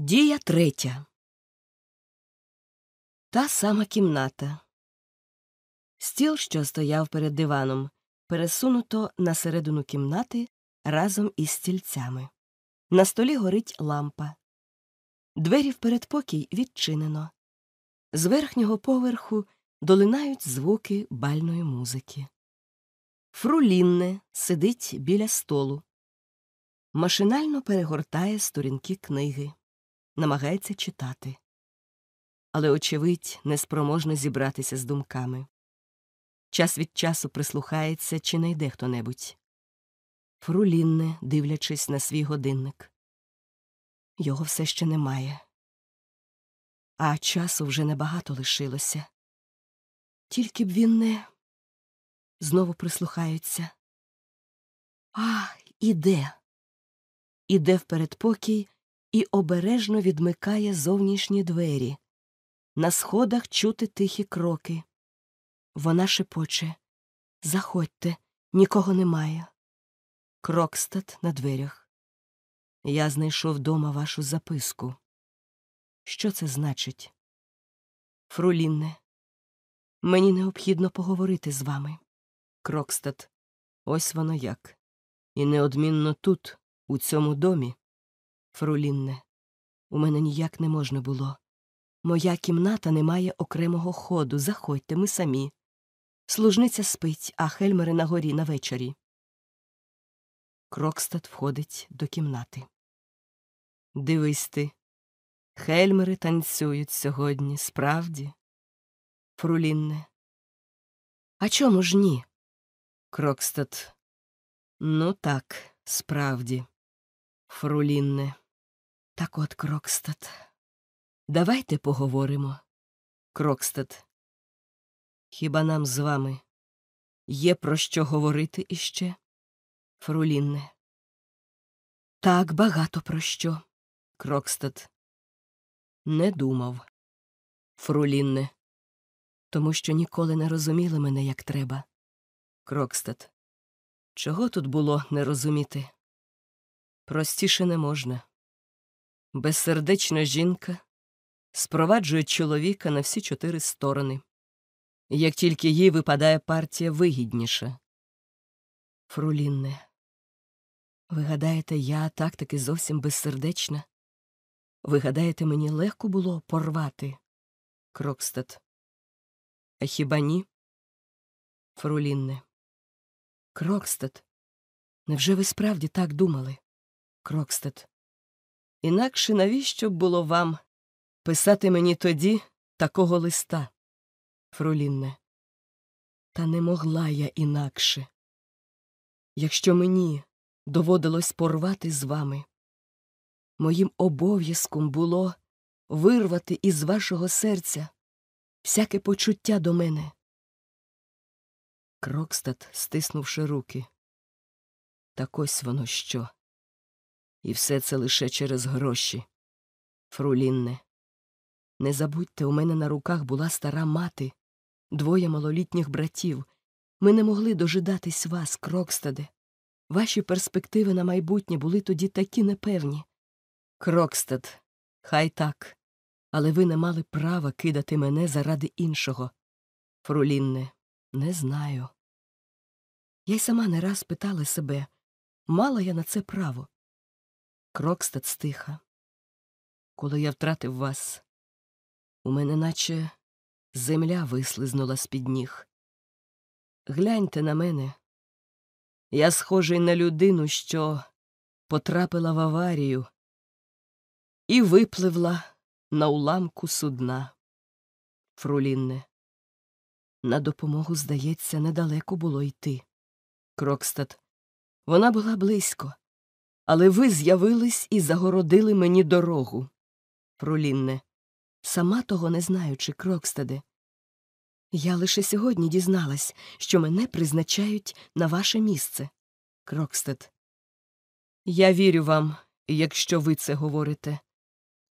Дія третя. Та сама кімната. Стіл, що стояв перед диваном, пересунуто на середину кімнати разом із стільцями. На столі горить лампа. Двері в передпокій відчинено. З верхнього поверху долинають звуки бальної музики. Фрулінне сидить біля столу. Машинально перегортає сторінки книги намагається читати, але, очевидь, неспроможно зібратися з думками. Час від часу прислухається, чи не йде хто небудь. Фрулінне, дивлячись на свій годинник. Його все ще немає. А часу вже небагато лишилося. Тільки б він не знову прислухаються. А, іде. Іде в передпокій і обережно відмикає зовнішні двері. На сходах чути тихі кроки. Вона шепоче Заходьте, нікого немає. Крокстат на дверях. Я знайшов дома вашу записку. Що це значить? Фрулінне, мені необхідно поговорити з вами. Крокстат, ось воно як. І неодмінно тут, у цьому домі. Фрулінне, у мене ніяк не можна було. Моя кімната не має окремого ходу. Заходьте, ми самі. Служниця спить, а Хельмери на горі на вечорі. Крокстад входить до кімнати. Дивись ти. Хельмери танцюють сьогодні, справді. Фрулінне. А чому ж ні? Крокстад. Ну так, справді. Фрулінне. Так от, Крокстад. Давайте поговоримо. Крокстад. Хіба нам з вами є про що говорити іще? Фрулінне. Так багато про що. Крокстад. Не думав. Фрулінне. Тому що ніколи не розуміли мене як треба. Крокстад. Чого тут було не розуміти? Простіше не можна. Безсердечна жінка спроваджує чоловіка на всі чотири сторони, як тільки їй випадає партія вигідніша. Фрулінне, ви гадаєте, я так таки зовсім безсердечна? Ви гадаєте, мені легко було порвати? Крокстат. А хіба ні? Фрулінне. Крокстат. Невже ви справді так думали? Крокстат. Інакше навіщо б було вам писати мені тоді такого листа, Фрулінне? Та не могла я інакше. Якщо мені доводилось порвати з вами, моїм обов'язком було вирвати із вашого серця всяке почуття до мене. Крокстат, стиснувши руки. Так ось воно що. І все це лише через гроші. Фрулінне. Не забудьте, у мене на руках була стара мати, двоє малолітніх братів. Ми не могли дожидатись вас, Крокстаде. Ваші перспективи на майбутнє були тоді такі непевні. Крокстад, хай так. Але ви не мали права кидати мене заради іншого. Фрулінне, не знаю. Я й сама не раз питала себе, мала я на це право. Крокстад стиха. Коли я втратив вас, у мене наче земля вислизнула з під ніг. Гляньте на мене. Я схожий на людину, що потрапила в аварію і випливла на уламку судна. Фрулінне. На допомогу, здається, недалеко було йти. Крокстад. Вона була близько. Але ви з'явились і загородили мені дорогу. Фрулінне. Сама того не знаючи, Крокстаде. Я лише сьогодні дізналась, що мене призначають на ваше місце. Крокстед. Я вірю вам, якщо ви це говорите.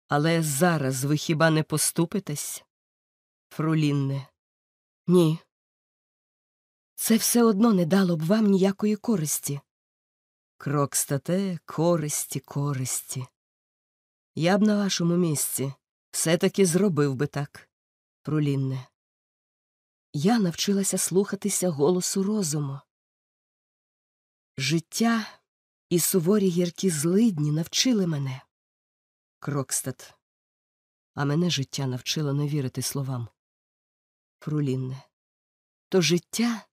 Але зараз ви хіба не поступитесь? Фрулінне. Ні. Це все одно не дало б вам ніякої користі. Крокстате, користі, користі. Я б на вашому місці все таки зробив би так, Фрулінне. Я навчилася слухатися голосу розуму. Життя і суворі гіркі злидні навчили мене. Крокстат. А мене життя навчило не вірити словам. Фрулінне. То життя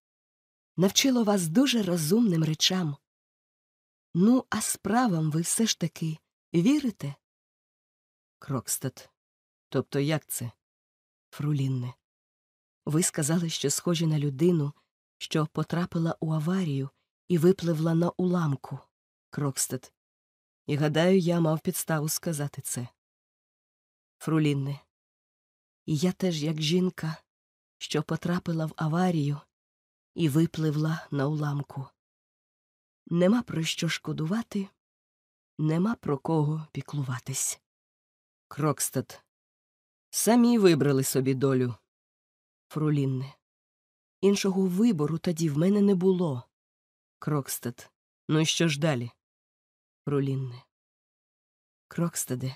навчило вас дуже розумним речам. Ну, а справам ви все ж таки вірите? Крокстат. Тобто як це? Фрулінне. Ви сказали, що схожі на людину, що потрапила у аварію і випливла на уламку. Крокстат. І гадаю, я мав підставу сказати це. Фрулінне. І я теж, як жінка, що потрапила в аварію і випливла на уламку. Нема про що шкодувати, нема про кого піклуватись. Крокстат. Самі вибрали собі долю. Фрулінне. Іншого вибору тоді в мене не було. Крокстад. Ну і що ж далі? Фрулінне. Крокстаде.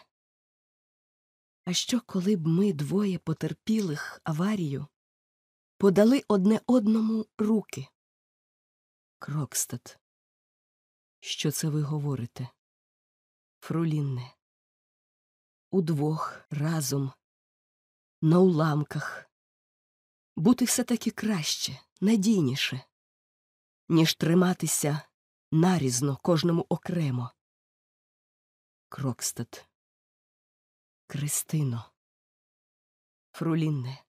А що, коли б ми двоє потерпілих аварію подали одне одному руки? Крокстад. Що це ви говорите? Фрулінне. Удвох разом, на уламках. Бути все таки краще, надійніше, ніж триматися нарізно кожному окремо. Крокстад. Кристино. Фрулінне.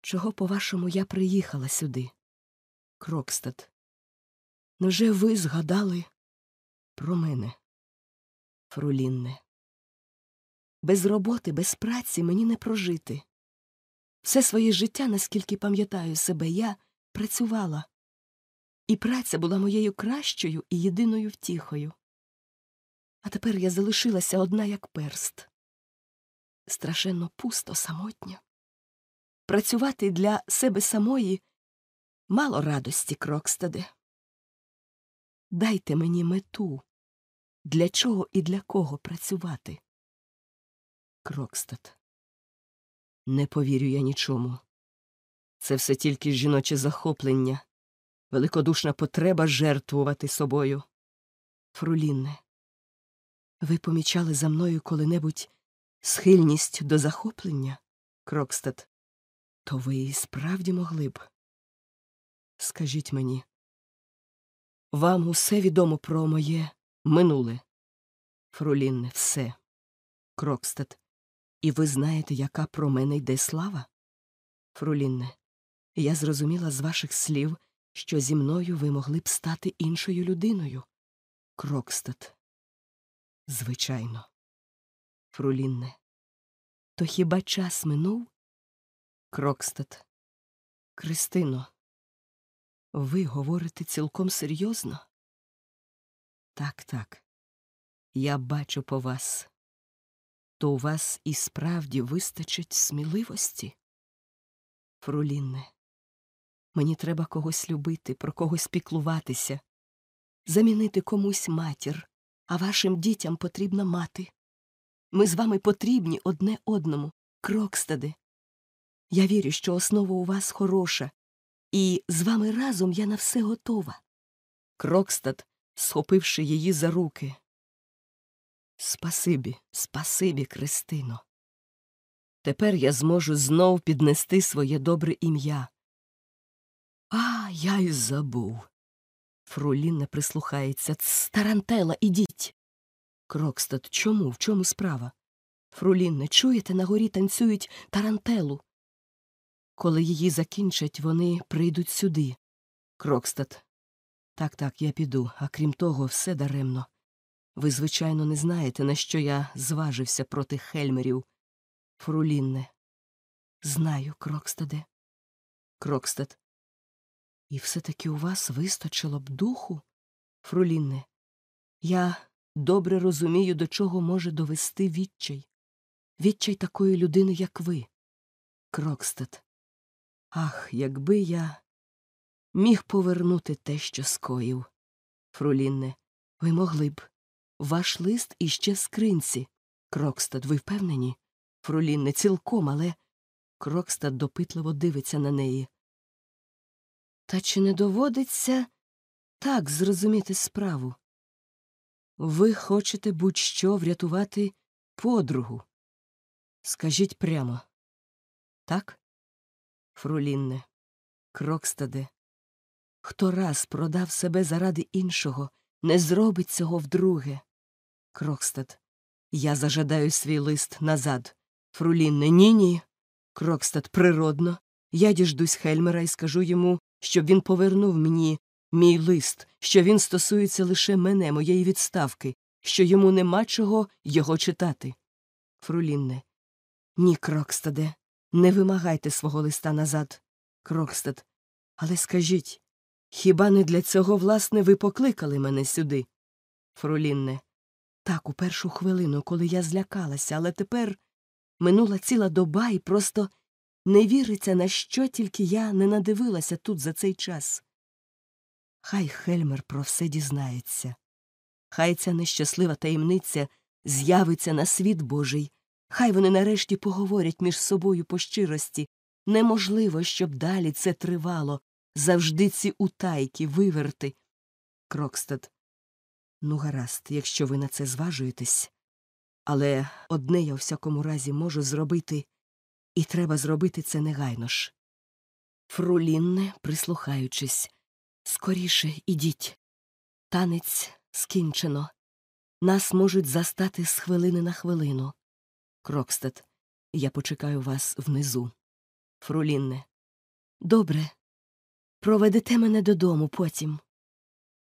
Чого, по-вашому, я приїхала сюди? Крокстад. Невже ви згадали про мене? Фрулінне. Без роботи, без праці мені не прожити. Все своє життя, наскільки пам'ятаю себе, я працювала, і праця була моєю кращою і єдиною втіхою. А тепер я залишилася одна, як перст. Страшенно пусто, самотня. Працювати для себе самої мало радості, Крокстаде. Дайте мені мету, для чого і для кого працювати. Крокстад. Не повірю я нічому. Це все тільки жіноче захоплення, великодушна потреба жертвувати собою. Фрулінне, ви помічали за мною коли-небудь схильність до захоплення, Крокстад? То ви і справді могли б. Скажіть мені, вам усе відомо про моє минуле. Фрулінне, все. Крокстад. І ви знаєте, яка про мене йде слава? Фрулінне, я зрозуміла з ваших слів, що зі мною ви могли б стати іншою людиною. Крокстад. Звичайно. Фрулінне. То хіба час минув? Крокстад. Кристино. Ви говорите цілком серйозно? Так, так. Я бачу по вас то у вас і справді вистачить сміливості? Фрулінне, мені треба когось любити, про когось піклуватися, замінити комусь матір, а вашим дітям потрібна мати. Ми з вами потрібні одне одному, крокстаде. Я вірю, що основа у вас хороша, і з вами разом я на все готова. Крокстад, схопивши її за руки, Спасибі, спасибі, Кристино. Тепер я зможу знов піднести своє добре ім'я. А, я й забув. Фрулін не прислухається. Старантела, ідіть. Крокстад, чому? В чому справа? Фрулін, не чуєте, на горі танцюють тарантелу. Коли її закінчать, вони прийдуть сюди. Крокстад. Так, так, я піду, а крім того, все даремно. Ви, звичайно, не знаєте, на що я зважився проти хельмерів. Фрулінне. Знаю, Крокстаде. Крокстад. І все таки у вас вистачило б духу, Фрулінне. Я добре розумію, до чого може довести відчай. Відчай такої людини, як ви. Крокстад. Ах, якби я міг повернути те, що скоїв. Фрулінне, ви могли б. Ваш лист іще в скринці. Крокстад, ви впевнені? Фрулін не цілком, але. Крокстад допитливо дивиться на неї. Та чи не доводиться так зрозуміти справу? Ви хочете будь що врятувати подругу. Скажіть прямо. Так? Фрулінне, Крокстаде, хто раз продав себе заради іншого, не зробить цього вдруге. Крокстад, я зажадаю свій лист назад. Фрулінне, ні ні. Крокстад, природно. Я діждусь Хельмера і скажу йому, щоб він повернув мені мій лист, що він стосується лише мене, моєї відставки, що йому нема чого його читати. Фрулінне. Ні, Крокстаде, не вимагайте свого листа назад. Крокстад. Але скажіть, хіба не для цього, власне, ви покликали мене сюди? Фрулінне. Так, у першу хвилину, коли я злякалася, але тепер минула ціла доба і просто не віриться, на що тільки я не надивилася тут за цей час. Хай Хельмер про все дізнається. Хай ця нещаслива таємниця з'явиться на світ Божий, хай вони нарешті поговорять між собою по щирості. Неможливо, щоб далі це тривало, завжди ці утайки, виверти. Крокстад. Ну, гаразд, якщо ви на це зважуєтесь. Але одне я у всякому разі можу зробити, і треба зробити це негайно ж. Фрулінне, прислухаючись, скоріше ідіть. Танець скінчено. Нас можуть застати з хвилини на хвилину. Крокстад, я почекаю вас внизу. Фрулінне. Добре. Проведете мене додому потім.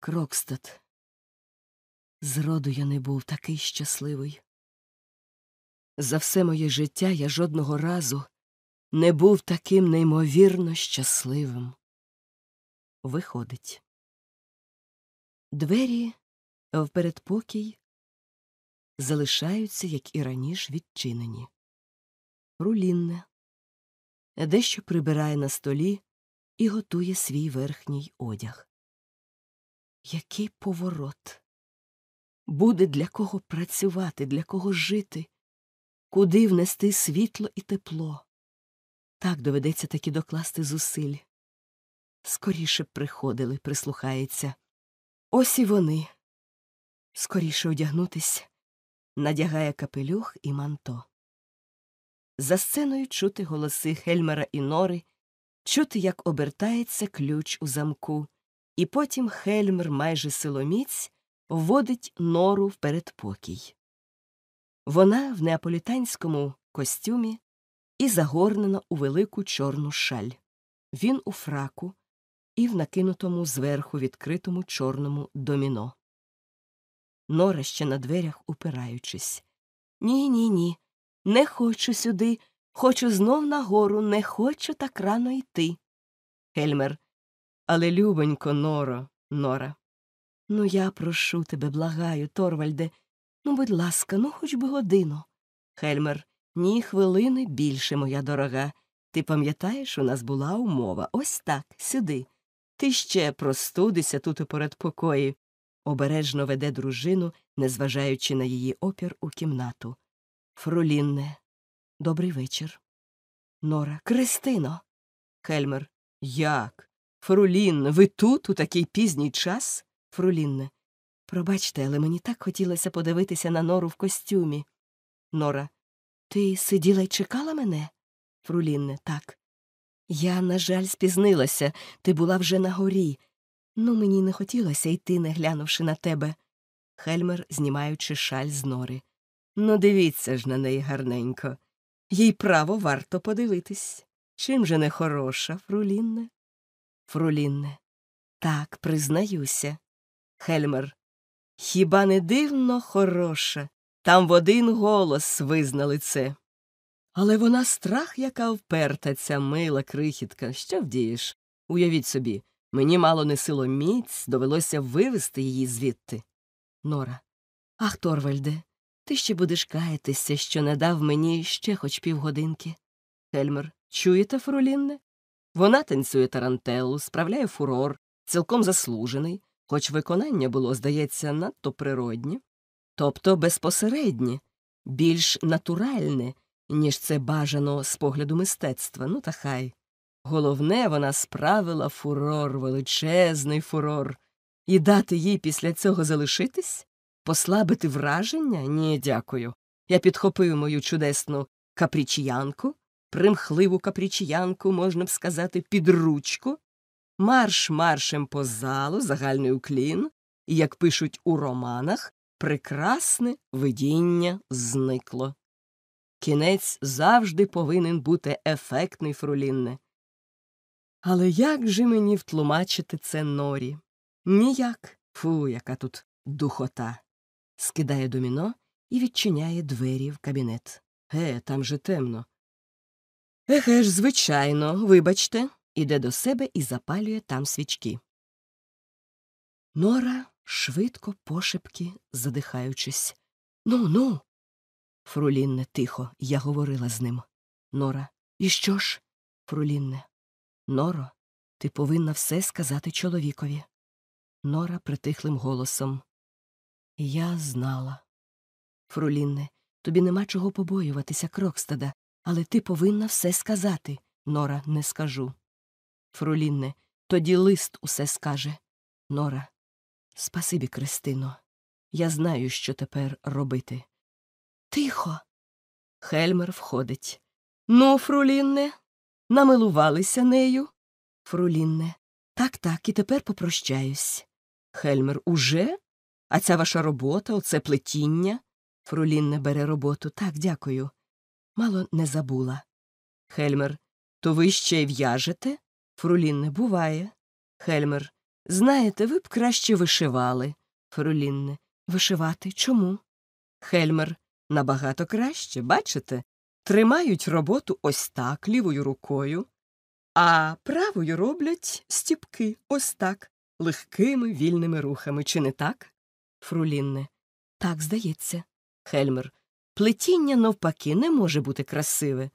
Крокстад. Зроду я не був такий щасливий. За все моє життя я жодного разу не був таким неймовірно щасливим. Виходить. Двері в передпокій залишаються, як і раніше, відчинені. Рулінне дещо прибирає на столі і готує свій верхній одяг. Який поворот! Буде для кого працювати, для кого жити, куди внести світло і тепло. Так доведеться таки докласти зусиль. Скоріше приходили, прислухається. Ось і вони. Скоріше одягнутись, надягає капелюх і манто. За сценою чути голоси Хельмера і Нори, чути, як обертається ключ у замку, і потім Хельмер майже силоміць вводить нору в передпокій. Вона в неаполітанському костюмі і загорнена у велику чорну шаль. Він у фраку і в накинутому зверху відкритому чорному доміно. Нора ще на дверях упираючись. Ні, ні, ні. Не хочу сюди. Хочу знов нагору, не хочу так рано йти. Хельмер. Але любонько, Норо, Нора. Ну, я прошу тебе, благаю, Торвальде. Ну, будь ласка, ну хоч би годину. Хельмер. Ні хвилини більше, моя дорога. Ти пам'ятаєш, у нас була умова. Ось так, сюди. Ти ще простудися тут у передпокої. Обережно веде дружину, незважаючи на її опір у кімнату. Фрулінне. Добрий вечір. Нора. Кристино. Хельмер. Як? Фрулінне, ви тут у такий пізній час? Фрулінне. Пробачте, але мені так хотілося подивитися на нору в костюмі. Нора. Ти сиділа й чекала мене? Фрулінне. Так. Я, на жаль, спізнилася. Ти була вже на горі. Ну, мені не хотілося йти, не глянувши на тебе. Хельмер, знімаючи шаль з нори. Ну, дивіться ж на неї гарненько. Їй право варто подивитись. Чим же не хороша, Фрулінне? Фрулінне. Так, признаюся. Хельмер. Хіба не дивно хороша? Там в один голос визнали це. Але вона страх, яка вперта, ця мила крихітка. Що вдієш? Уявіть собі, мені мало не силоміць, довелося вивести її звідти. Нора. Ах, Торвальде, ти ще будеш каятися, що не дав мені ще хоч півгодинки. Хельмер. Чуєте, Фрулінне? Вона танцює тарантеллу, справляє фурор, цілком заслужений, хоч виконання було, здається, надто природнє, тобто безпосереднє. більш натуральне, ніж це бажано з погляду мистецтва. Ну та хай. Головне, вона справила фурор, величезний фурор. І дати їй після цього залишитись? Послабити враження? Ні, дякую. Я підхопив мою чудесну капрічіянку, примхливу капрічіянку, можна б сказати, під ручку, марш маршем по залу, загальний уклін, і, як пишуть у романах, прекрасне видіння зникло. Кінець завжди повинен бути ефектний фрулінне. Але як же мені втлумачити це норі? Ніяк. Фу, яка тут духота. Скидає доміно і відчиняє двері в кабінет. Ге, там же темно. Еге ж, звичайно, вибачте, іде до себе і запалює там свічки. Нора швидко пошепки задихаючись. Ну, ну. Фрулінне, тихо, я говорила з ним. Нора. І що ж? Фрулінне. Норо, ти повинна все сказати чоловікові. Нора притихлим голосом. Я знала. Фрулінне, тобі нема чого побоюватися, Крокстада, але ти повинна все сказати. Нора, не скажу. Фрулінне, тоді лист усе скаже. Нора. Спасибі, Кристино. Я знаю, що тепер робити. Тихо. Хельмер входить. Ну, Фрулінне, намилувалися нею. Фру Лінне. Так, так, і тепер попрощаюсь. Хельмер уже? А ця ваша робота, оце плетіння? Фру Лінне бере роботу. Так, дякую. Мало не забула. Хельмер. То ви ще й в'яжете? Фру Лінне буває. Хельмер. Знаєте, ви б краще вишивали. Фру Лінне. Вишивати чому? Хельмер. Набагато краще, бачите? Тримають роботу ось так, лівою рукою, а правою роблять стіпки ось так, легкими вільними рухами, чи не так? Фрулінне. Так, здається. Хельмер. Плетіння, навпаки, не може бути красиве.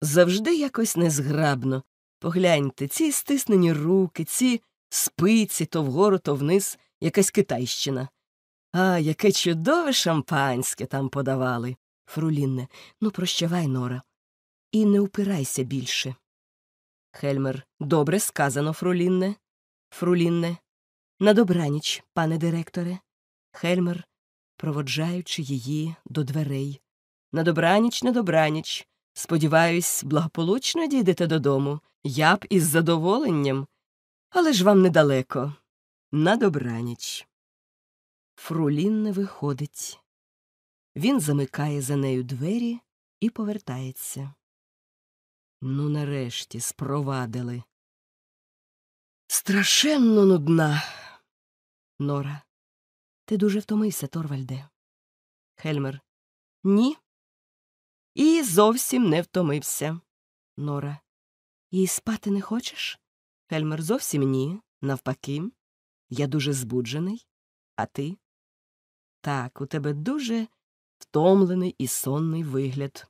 Завжди якось незграбно. Погляньте, ці стиснені руки, ці спиці то вгору, то вниз, якась китайщина. А, яке чудове шампанське там подавали. Фрулінне. Ну, прощавай, Нора. І не упирайся більше. Хельмер. Добре сказано, Фрулінне. Фрулінне. На добраніч, пане директоре. Хельмер, проводжаючи її до дверей. На добраніч, на добраніч. Сподіваюсь, благополучно дійдете додому. Я б із задоволенням. Але ж вам недалеко. На добраніч. Фрулін не виходить. Він замикає за нею двері і повертається. Ну, нарешті, спровадили. Страшенно нудна. Нора. Ти дуже втомився, Торвальде. Хельмер. Ні. І зовсім не втомився. Нора. І спати не хочеш? Хельмер зовсім ні. Навпаки. Я дуже збуджений. А ти? Так, у тебе дуже втомлений і сонний вигляд.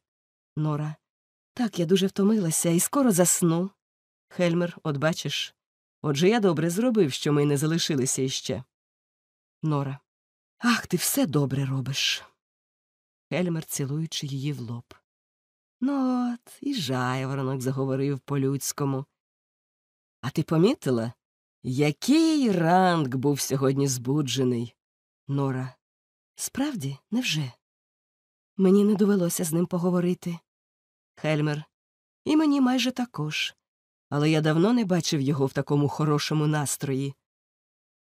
Нора. Так, я дуже втомилася і скоро засну. Хельмер, от бачиш. Отже я добре зробив, що ми не залишилися іще. Нора. Ах, ти все добре робиш. Хельмер, цілуючи її в лоб. Ну от, і жайворонок заговорив по людському. А ти помітила, який ранг був сьогодні збуджений? Нора. Справді, невже? Мені не довелося з ним поговорити. Хельмер. І мені майже також. Але я давно не бачив його в такому хорошому настрої.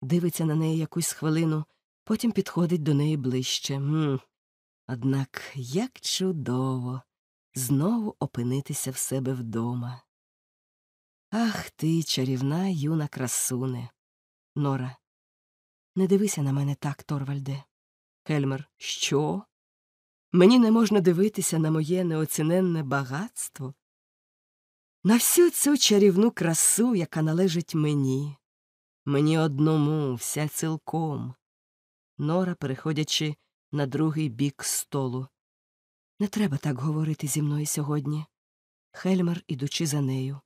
Дивиться на неї якусь хвилину, потім підходить до неї ближче. М Однак як чудово знову опинитися в себе вдома. Ах ти, чарівна юна красуне. Нора. Не дивися на мене так, Торвальде. Хельмер. Що? Мені не можна дивитися на моє неоціненне багатство, на всю цю чарівну красу, яка належить мені, мені одному, вся цілком. Нора, переходячи на другий бік столу. Не треба так говорити зі мною сьогодні. Хельмер, ідучи за нею.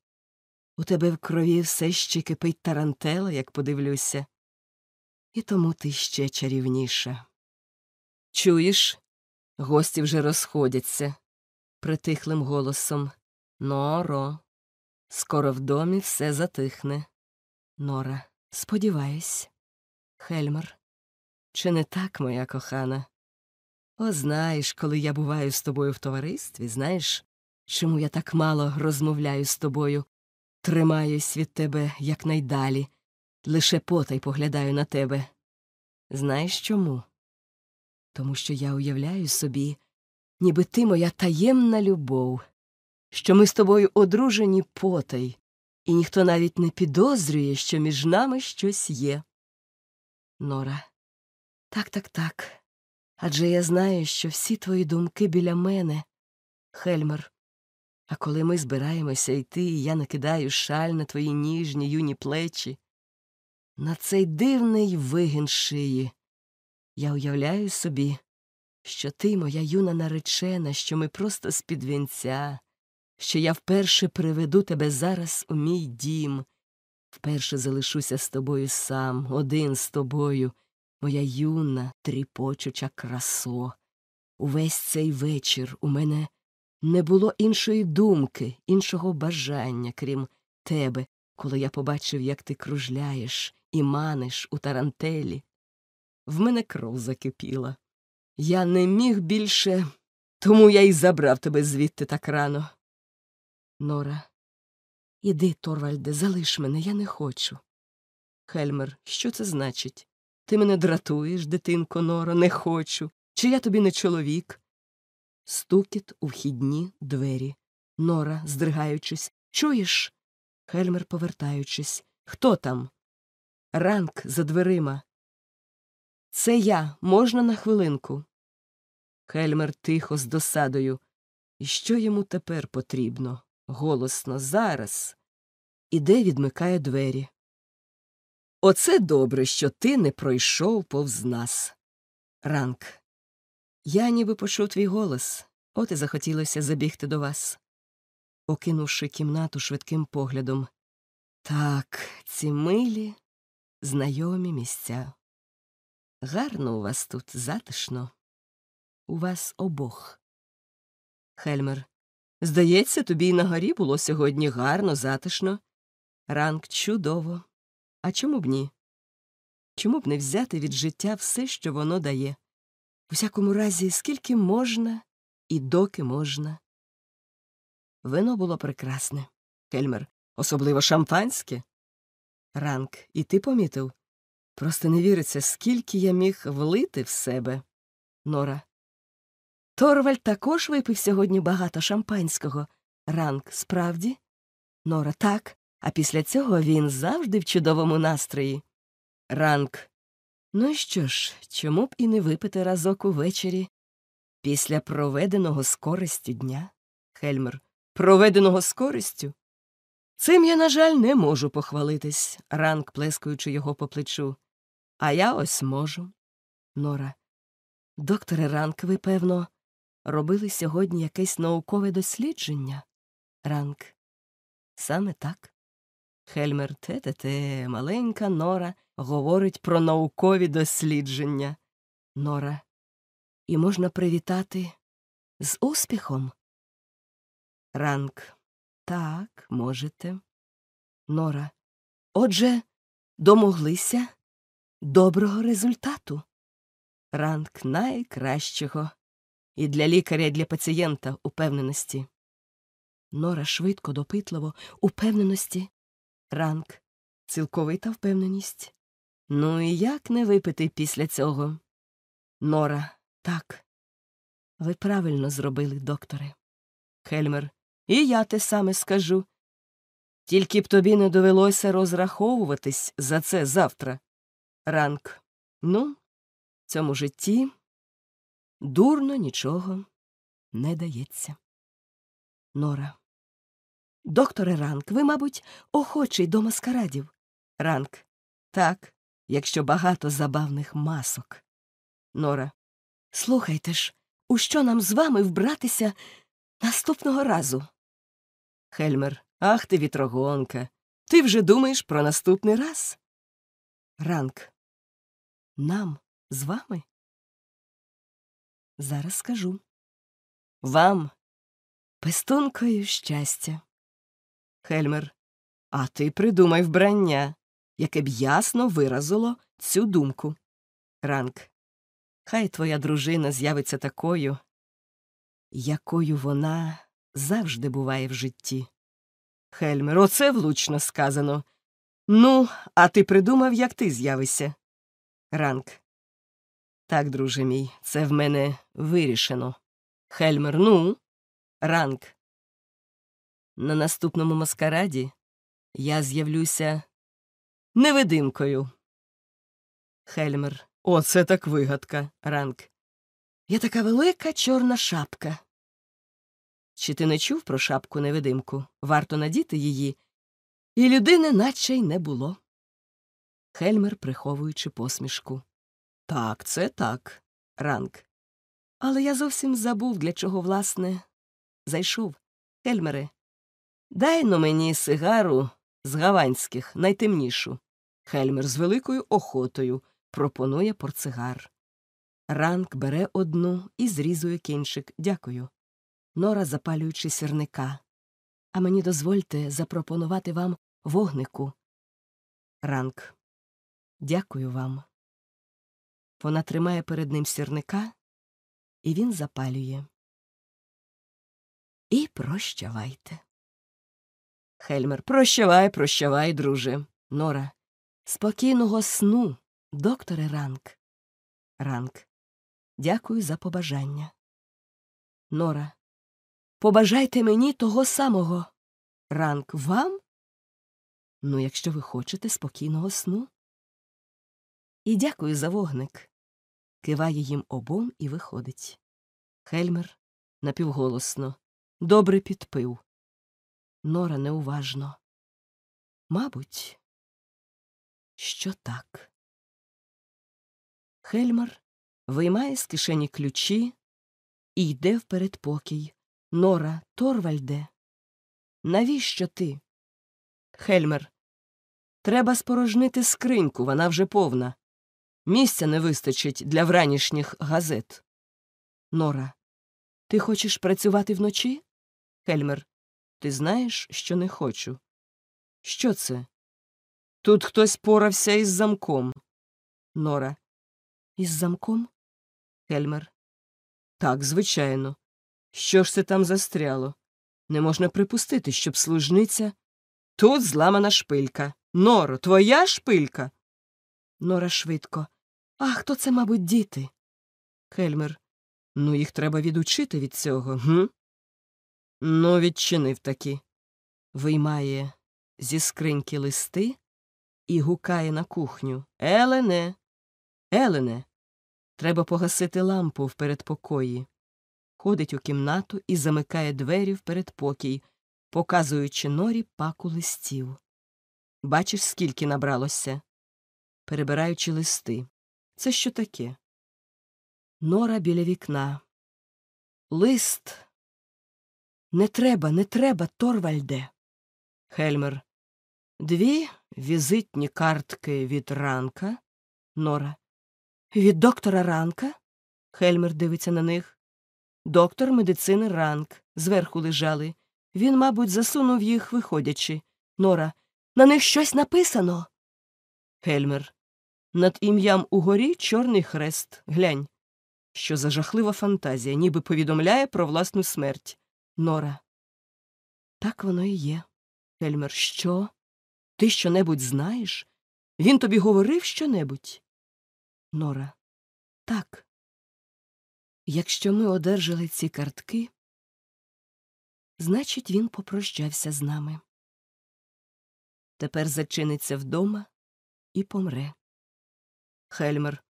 У тебе в крові все ще кипить тарантела, як подивлюся, і тому ти ще чарівніша. Чуєш? Гості вже розходяться притихлим голосом. Норо, скоро в домі все затихне. Нора, сподіваюсь. Хельмер, чи не так, моя кохана? О, знаєш, коли я буваю з тобою в товаристві, знаєш, чому я так мало розмовляю з тобою, тримаюсь від тебе якнайдалі, лише потай поглядаю на тебе. Знаєш чому? Тому що я уявляю собі, ніби ти моя таємна любов, що ми з тобою одружені потай, і ніхто навіть не підозрює, що між нами щось є. Нора. Так, так, так. Адже я знаю, що всі твої думки біля мене, Хельмер. А коли ми збираємося йти, і я накидаю шаль на твої ніжні юні плечі, на цей дивний вигін шиї, я уявляю собі, що ти, моя юна наречена, що ми просто з-під вінця, що я вперше приведу тебе зараз у мій дім, вперше залишуся з тобою сам, один з тобою, моя юна, тріпочуча красо. Увесь цей вечір у мене не було іншої думки, іншого бажання, крім тебе, коли я побачив, як ти кружляєш і маниш у тарантелі. В мене кров закипіла. Я не міг більше, тому я й забрав тебе звідти так рано. Нора, іди, Торвальде, залиш мене, я не хочу. Хельмер, що це значить? Ти мене дратуєш, дитинко Нора, не хочу. Чи я тобі не чоловік? Стукіт у вхідні двері. Нора, здригаючись. Чуєш? Хельмер, повертаючись. Хто там? Ранк за дверима. Це я. Можна на хвилинку. Хельмер тихо з досадою. І що йому тепер потрібно? Голосно, зараз. Іде, відмикає двері. Оце добре, що ти не пройшов повз нас. Ранк. Я ніби почув твій голос, от і захотілося забігти до вас. Окинувши кімнату швидким поглядом. Так, ці милі, знайомі місця. Гарно у вас тут затишно. У вас обох. Хельмер. Здається, тобі й на горі було сьогодні гарно, затишно. Ранк чудово. А чому б ні? Чому б не взяти від життя все, що воно дає? У всякому разі, скільки можна і доки можна. Вино було прекрасне. Кельмер, особливо шампанське. Ранк, і ти помітив? Просто не віриться, скільки я міг влити в себе. Нора. Торвальд також випив сьогодні багато шампанського. Ранк, справді? Нора, так. А після цього він завжди в чудовому настрої. Ранк. Ну що ж, чому б і не випити разок увечері після проведеного з користю дня? Хельмер. Проведеного з користю? Цим я, на жаль, не можу похвалитись, Ранк, плескаючи його по плечу. А я ось можу. Нора. Докторе Ранк, ви, певно, робили сьогодні якесь наукове дослідження? Ранк. Саме так. Хельмер те-те-те, маленька Нора говорить про наукові дослідження. Нора. І можна привітати з успіхом. Ранк. Так, можете. Нора. Отже, домоглися доброго результату. Ранк найкращого. І для лікаря, і для пацієнта упевненості. Нора швидко, допитливо, упевненості. Ранк цілковита впевненість. Ну і як не випити після цього? Нора, так. Ви правильно зробили, докторе. Хельмер. І я те саме скажу. Тільки б тобі не довелося розраховуватись за це завтра. Ранк. Ну, в цьому житті дурно нічого не дається. Нора. Докторе Ранк, ви, мабуть, охочий до маскарадів. Ранк. Так, якщо багато забавних масок. Нора. Слухайте ж, у що нам з вами вбратися наступного разу? Хельмер. Ах ти, вітрогонка. Ти вже думаєш про наступний раз? Ранк. Нам з вами? Зараз скажу. Вам пестункою щастя. Хельмер. А ти придумай вбрання, яке б ясно виразило цю думку. Ранк. Хай твоя дружина з'явиться такою, якою вона завжди буває в житті. Хельмер, оце влучно сказано. Ну, а ти придумав, як ти з'явишся? Ранк. Так, друже мій, це в мене вирішено. Хельмер, ну, Ранк. На наступному маскараді я з'явлюся невидимкою. Хельмер. Оце так вигадка, Ранк. Я така велика чорна шапка. Чи ти не чув про шапку невидимку? Варто надіти її, і людини наче й не було. Хельмер, приховуючи посмішку. Так, це так, Ранк. Але я зовсім забув, для чого, власне, зайшов. Хельмере, дай но мені сигару з гаванських, найтемнішу. Хельмер з великою охотою пропонує портсигар. Ранк бере одну і зрізує кінчик. Дякую. Нора, запалюючи сірника. А мені дозвольте запропонувати вам вогнику. Ранк. Дякую вам. Вона тримає перед ним сірника, і він запалює. І прощавайте. Хельмер, прощавай, прощавай, друже. Нора. Спокійного сну, докторе Ранк. Ранк. Дякую за побажання. Нора. Побажайте мені того самого. Ранк вам? Ну, якщо ви хочете спокійного сну. І дякую за вогник. Киває їм обом і виходить. Хельмер напівголосно. Добре підпив. Нора неуважно. Мабуть, що так. Хельмер виймає з кишені ключі і йде в передпокій. Нора Торвальде. Навіщо ти? Хельмер. Треба спорожнити скриньку, вона вже повна. Місця не вистачить для вранішніх газет. Нора. Ти хочеш працювати вночі? Хельмер. Ти знаєш, що не хочу. Що це? Тут хтось порався із замком. Нора. Із замком? Хельмер. Так, звичайно. Що ж це там застряло? Не можна припустити, щоб служниця. Тут зламана шпилька. Норо, твоя шпилька. Нора швидко. Ах, то це, мабуть, діти. Хельмер. Ну, їх треба відучити від цього, гм? Ну, відчинив таки. Виймає зі скриньки листи і гукає на кухню. Елене, Елене, треба погасити лампу в передпокої. Ходить у кімнату і замикає двері в передпокій, показуючи норі паку листів. Бачиш, скільки набралося? Перебираючи листи. Це що таке? Нора біля вікна. Лист. Не треба, не треба, Торвальде. Хельмер. Дві візитні картки від Ранка. Нора. Від доктора Ранка? Хельмер дивиться на них. Доктор медицини Ранк. Зверху лежали. Він, мабуть, засунув їх, виходячи. Нора. На них щось написано. Хельмер. Над ім'ям угорі чорний хрест. Глянь. Що за жахлива фантазія, ніби повідомляє про власну смерть. Нора. Так воно і є. Хельмер. Що? Ти що-небудь знаєш? Він тобі говорив що-небудь? Нора. Так. Якщо ми одержали ці картки, значить, він попрощався з нами. Тепер зачиниться вдома і помре. Хельмер.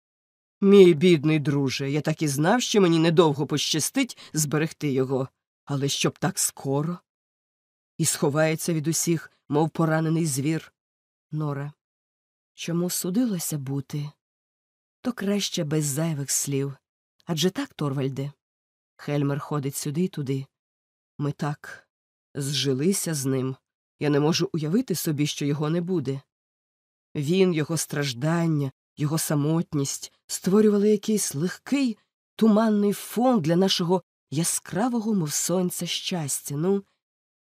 Мій бідний друже, я так і знав, що мені недовго пощастить зберегти його, але щоб так скоро. І сховається від усіх, мов поранений звір. Нора. Чому судилося бути? То краще без зайвих слів. Адже так, Торвальде. Хельмер ходить сюди й туди. Ми так зжилися з ним. Я не можу уявити собі, що його не буде. Він, його страждання, його самотність створювали якийсь легкий, туманний фон для нашого яскравого, мов сонця, щастя. Ну,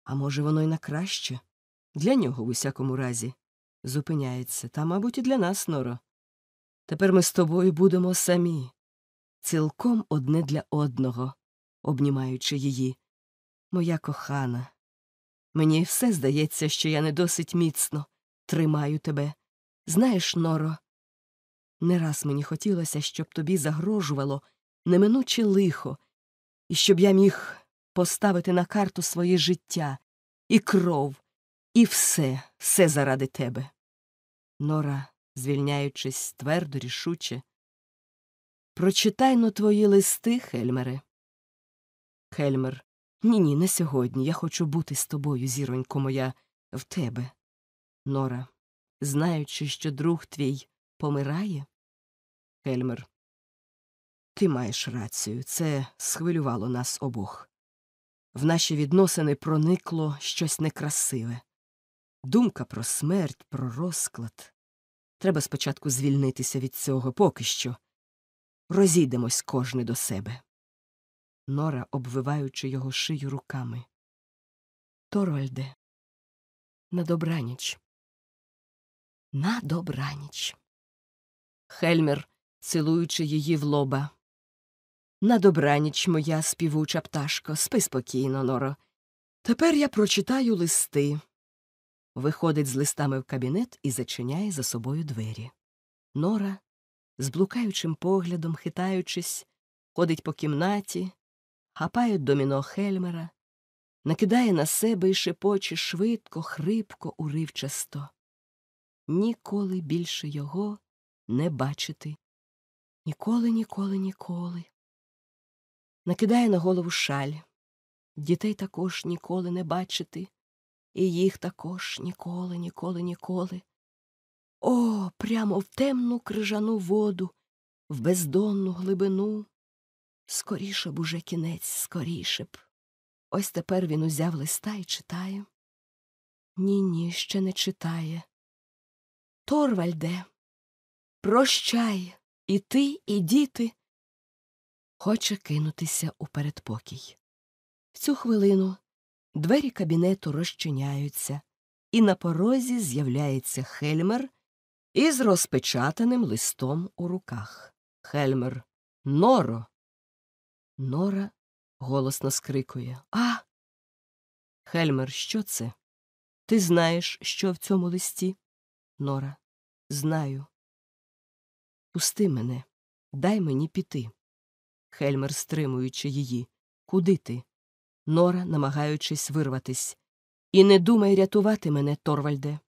а може, воно й на краще? Для нього, в усякому разі, зупиняється, та, мабуть, і для нас, Норо. Тепер ми з тобою будемо самі, цілком одне для одного, обнімаючи її. Моя кохана, мені все здається, що я не досить міцно тримаю тебе. Знаєш, Норо, не раз мені хотілося, щоб тобі загрожувало неминуче лихо, і щоб я міг поставити на карту своє життя, і кров, і все, все заради тебе. Нора, звільняючись твердо, рішуче. Прочитай но твої листи, Хельмере. Хельмер. Ні, ні, не сьогодні. Я хочу бути з тобою, зіронько моя, в тебе. Нора, знаючи, що друг твій помирає. Хельмер. Ти маєш рацію. Це схвилювало нас обох. В наші відносини проникло щось некрасиве. Думка про смерть, про розклад. Треба спочатку звільнитися від цього поки що. Розійдемось кожний до себе. Нора, обвиваючи його шию руками. Торольде. На добраніч. На добраніч. Хельмер, цілуючи її в лоба. На добраніч, моя співуча пташко, спи спокійно, Норо. Тепер я прочитаю листи. Виходить з листами в кабінет і зачиняє за собою двері. Нора, з блукаючим поглядом, хитаючись, ходить по кімнаті, хапає доміно Хельмера, накидає на себе і шепоче швидко, хрипко, уривчасто. Ніколи більше його не бачити. Ніколи, ніколи, ніколи. Накидає на голову шаль. Дітей також ніколи не бачити, і їх також ніколи, ніколи, ніколи. О, прямо в темну крижану воду, в бездонну глибину. Скоріше б уже кінець, скоріше б. Ось тепер він узяв листа і читає. Ні, ні, ще не читає. Торвальде, прощай, і ти, і діти. Хоче кинутися у передпокій. В цю хвилину двері кабінету розчиняються, і на порозі з'являється Хельмер із розпечатаним листом у руках. Хельмер Норо. Нора голосно скрикує А. Хельмер, що це? Ти знаєш, що в цьому листі? Нора. Знаю. Пусти мене, дай мені піти. Хельмер, стримуючи її. Куди ти? Нора, намагаючись вирватись. І не думай рятувати мене, Торвальде.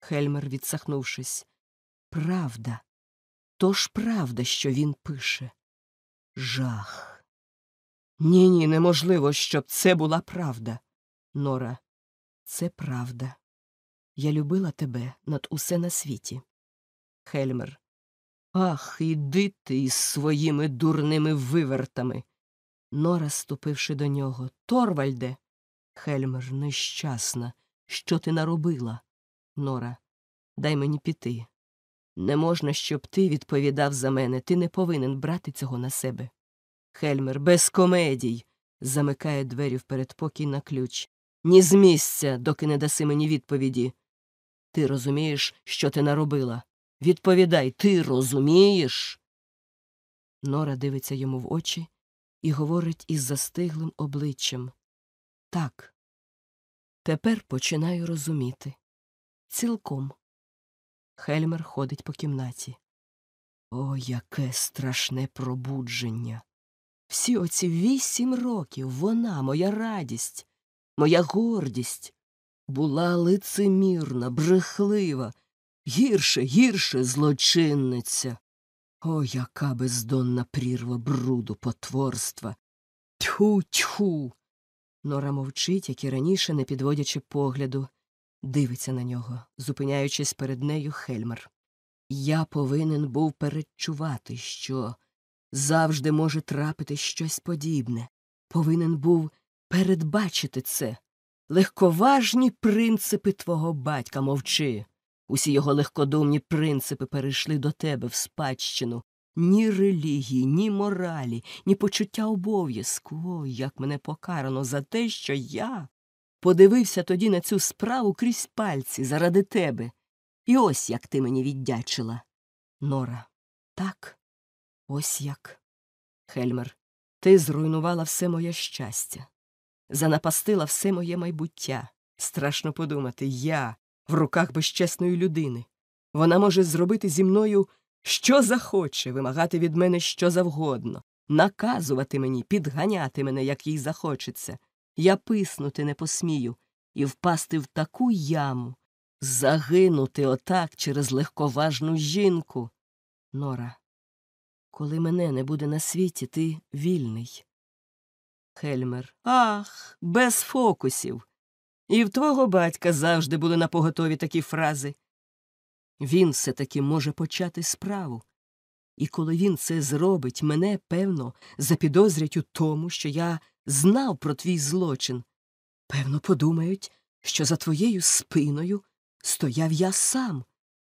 Хельмер, відсахнувшись. Правда. То ж правда, що він пише. Жах. Ні, ні, неможливо, щоб це була правда. Нора, це правда. Я любила тебе над усе на світі. Хельмер. Ах, іди ти із своїми дурними вивертами. Нора, ступивши до нього. Торвальде. Хельмер, нещасна. Що ти наробила? Нора, дай мені піти. Не можна, щоб ти відповідав за мене. Ти не повинен брати цього на себе. Хельмер, без комедій. замикає двері в передпокій на ключ. Ні з місця, доки не даси мені відповіді. Ти розумієш, що ти наробила? Відповідай, ти розумієш? Нора дивиться йому в очі і говорить із застиглим обличчям Так, тепер починаю розуміти. Цілком. Хельмер ходить по кімнаті. О, яке страшне пробудження. Всі оці вісім років вона, моя радість, моя гордість, була лицемірна, брехлива, гірше, гірше злочинниця. О, яка бездонна прірва бруду, потворства. Тьху, тьху. Нора мовчить, як і раніше, не підводячи погляду, дивиться на нього, зупиняючись перед нею Хельмер. Я повинен був передчувати, що завжди може трапити щось подібне. Повинен був передбачити це. Легковажні принципи твого батька мовчи. Усі його легкодумні принципи перейшли до тебе в спадщину. ні релігії, ні моралі, ні почуття обов'язку. О, як мене покарано за те, що я подивився тоді на цю справу крізь пальці заради тебе. І ось як ти мені віддячила. Нора, так, ось як. Хельмер, ти зруйнувала все моє щастя, занапастила все моє майбуття. Страшно подумати, я в руках безчесної людини. Вона може зробити зі мною що захоче, вимагати від мене що завгодно, наказувати мені, підганяти мене, як їй захочеться. Я писнути не посмію і впасти в таку яму, загинути отак через легковажну жінку. Нора, коли мене не буде на світі, ти вільний. Хельмер. Ах, без фокусів. І в твого батька завжди були напоготові такі фрази. Він все таки може почати справу. І коли він це зробить, мене, певно, запідозрять у тому, що я знав про твій злочин. Певно, подумають, що за твоєю спиною стояв я сам,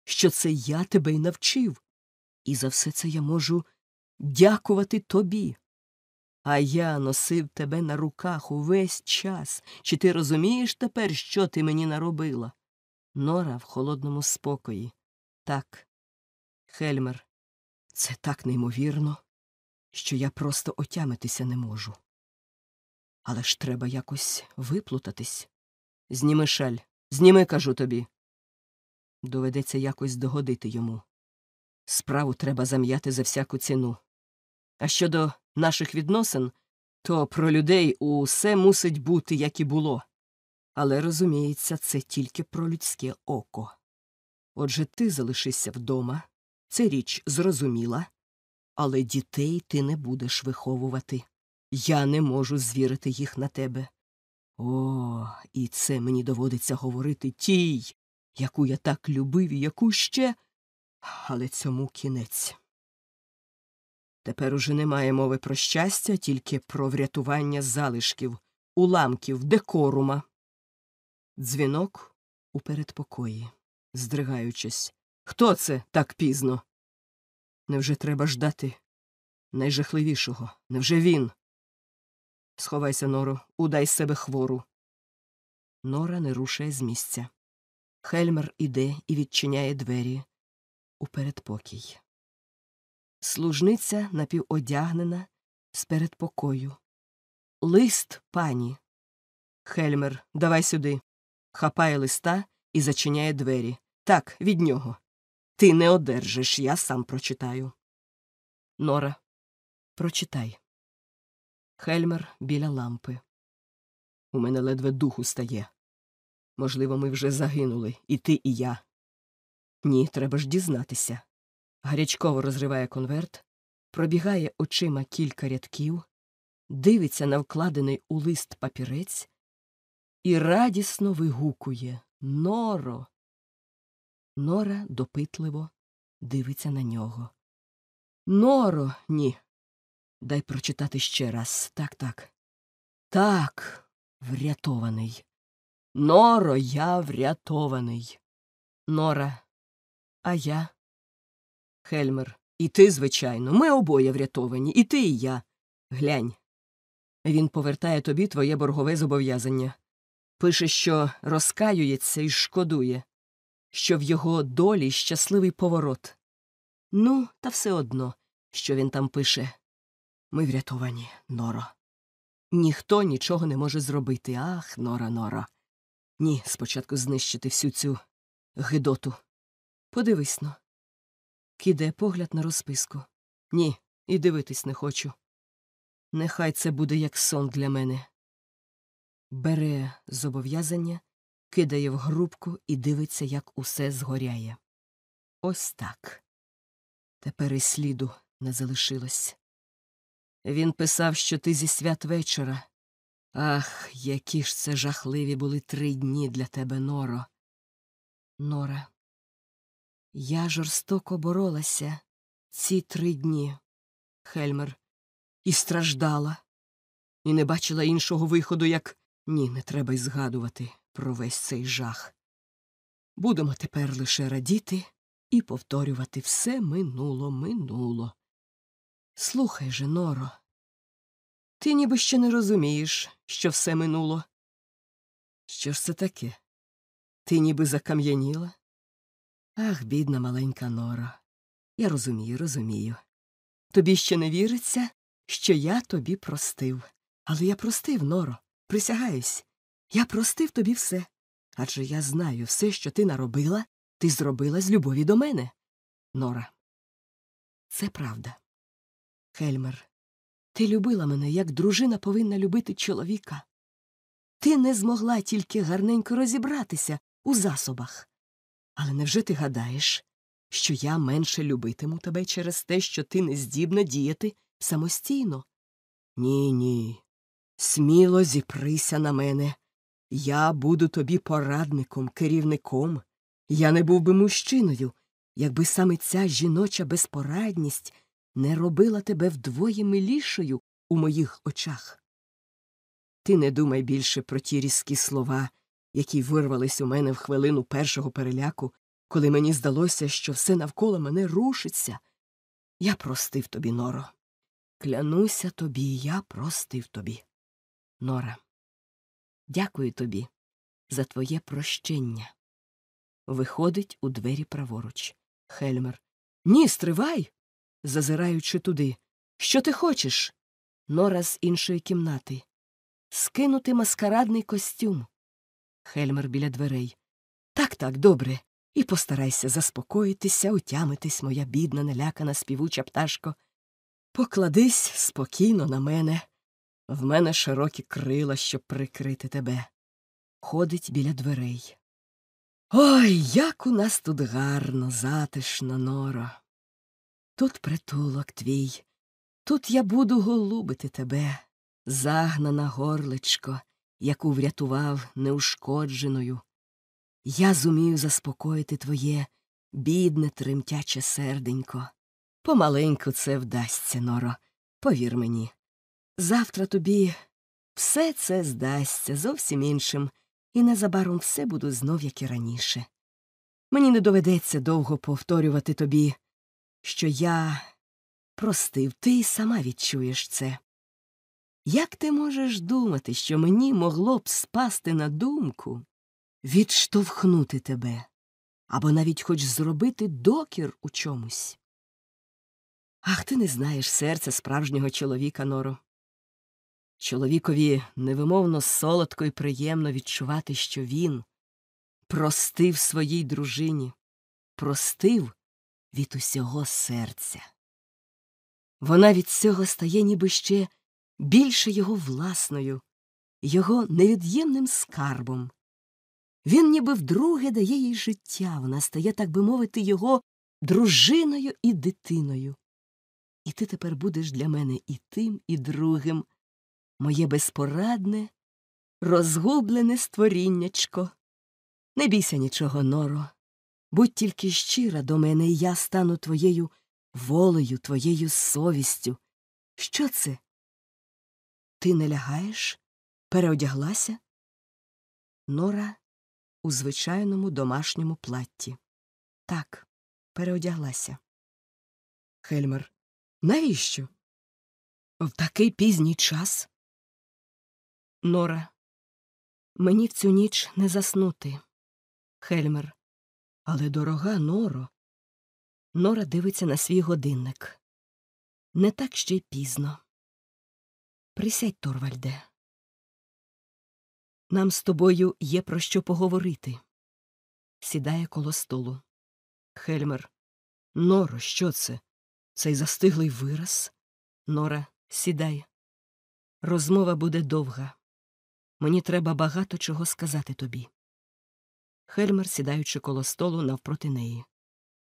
що це я тебе й навчив. І за все це я можу дякувати тобі. А я носив тебе на руках увесь час. Чи ти розумієш тепер, що ти мені наробила? Нора в холодному спокої. Так, Хельмер, це так неймовірно, що я просто отямитися не можу. Але ж треба якось виплутатись. Зніми шаль, зніми, кажу тобі. Доведеться якось догодити йому. Справу треба зам'яти за всяку ціну. А щодо наших відносин, то про людей усе мусить бути, як і було. Але, розуміється, це тільки про людське око. Отже, ти залишишся вдома, це річ зрозуміла, але дітей ти не будеш виховувати. Я не можу звірити їх на тебе. О, і це мені доводиться говорити тій, яку я так любив і яку ще, але цьому кінець. Тепер уже немає мови про щастя, тільки про врятування залишків, уламків, декорума. Дзвінок у передпокої, здригаючись. Хто це так пізно? Невже треба ждати найжахливішого? Невже він? Сховайся, Норо, удай себе хвору. Нора не рушає з місця. Хельмер іде і відчиняє двері у передпокій. Служниця напіводягнена з передпокою. Лист пані. Хельмер, давай сюди. Хапає листа і зачиняє двері. Так, від нього. Ти не одержиш, я сам прочитаю. Нора, прочитай. Хельмер біля лампи. У мене ледве духу стає. Можливо, ми вже загинули, і ти, і я. Ні, треба ж дізнатися. Гарячково розриває конверт, пробігає очима кілька рядків, дивиться на вкладений у лист папірець і радісно вигукує Норо. Нора допитливо дивиться на нього. Норо, ні. Дай прочитати ще раз. Так, так. Так, врятований. Норо, я врятований. Нора, а я. Хельмер, і ти, звичайно, ми обоє врятовані, і ти, і я. Глянь. Він повертає тобі твоє боргове зобов'язання. Пише, що розкаюється і шкодує, що в його долі щасливий поворот. Ну, та все одно, що він там пише. Ми врятовані, Норо. Ніхто нічого не може зробити. Ах, Нора, Нора. Ні, спочатку знищити всю цю гидоту. Подивись но. Кидає погляд на розписку. Ні, і дивитись не хочу. Нехай це буде як сон для мене. Бере зобов'язання, кидає в грубку і дивиться, як усе згоряє. Ось так. Тепер і сліду не залишилось. Він писав, що ти зі святвечора. Ах, які ж це жахливі були три дні для тебе, Норо. Нора. Я жорстоко боролася ці три дні, Хельмер, і страждала, і не бачила іншого виходу, як ні, не треба й згадувати про весь цей жах. Будемо тепер лише радіти і повторювати все минуло, минуло. Слухай же, Норо, ти ніби ще не розумієш, що все минуло. Що ж це таке? Ти ніби закам'яніла? Ах, бідна маленька Нора. Я розумію, розумію. Тобі ще не віриться, що я тобі простив. Але я простив, Норо, присягаюсь. Я простив тобі все. Адже я знаю все, що ти наробила, ти зробила з любові до мене. Нора. Це правда. Хельмер, ти любила мене, як дружина повинна любити чоловіка. Ти не змогла тільки гарненько розібратися у засобах. Але невже ти гадаєш, що я менше любитиму тебе через те, що ти не здібна діяти самостійно? Ні, ні. Сміло зіприся на мене. Я буду тобі порадником, керівником. Я не був би мужчиною, якби саме ця жіноча безпорадність не робила тебе вдвоє милішою у моїх очах. Ти не думай більше про ті різкі слова, які вирвались у мене в хвилину першого переляку, коли мені здалося, що все навколо мене рушиться. Я простив тобі, Норо. Клянуся тобі, я простив тобі. Нора, дякую тобі за твоє прощення. Виходить у двері праворуч. Хельмер. Ні, стривай. зазираючи туди. Що ти хочеш? Нора з іншої кімнати. Скинути маскарадний костюм. Хельмер біля дверей. Так, так, добре. І постарайся заспокоїтися, утямитись, моя бідна, налякана співуча пташко. Покладись спокійно на мене. В мене широкі крила, щоб прикрити тебе. Ходить біля дверей. Ой, як у нас тут гарно, затишно, Норо. Тут притулок твій, тут я буду голубити тебе, загнана горличко, яку врятував неушкодженою. Я зумію заспокоїти твоє бідне, тремтяче серденько. Помаленьку це вдасться, Норо, повір мені. Завтра тобі все це здасться зовсім іншим, і незабаром все буду знов, як і раніше. Мені не доведеться довго повторювати тобі, що я простив, ти сама відчуєш це. Як ти можеш думати, що мені могло б спасти на думку відштовхнути тебе або навіть хоч зробити докір у чомусь? Ах, ти не знаєш серця справжнього чоловіка, Норо. Чоловікові невимовно солодко і приємно відчувати, що він простив своїй дружині, простив від усього серця. Вона від цього стає ніби ще більше його власною, його невід'ємним скарбом. Він ніби вдруге дає їй життя, вона стає, так би мовити, його дружиною і дитиною. І ти тепер будеш для мене і тим, і другим, моє безпорадне, розгублене створіннячко. Не бійся нічого, Норо. Будь тільки щира до мене, і я стану твоєю волею, твоєю совістю. Що це? Ти не лягаєш? Переодяглася? Нора у звичайному домашньому платті. Так, переодяглася. Хельмер. Навіщо? В такий пізній час? Нора. Мені в цю ніч не заснути. Хельмер. Але дорога Норо. Нора дивиться на свій годинник. Не так ще й пізно. Присядь, Торвальде. Нам з тобою є про що поговорити. Сідає коло столу. Хельмер. Норо, що це? Цей застиглий вираз? Нора, сідай. Розмова буде довга. Мені треба багато чого сказати тобі. Хельмер, сідаючи коло столу навпроти неї.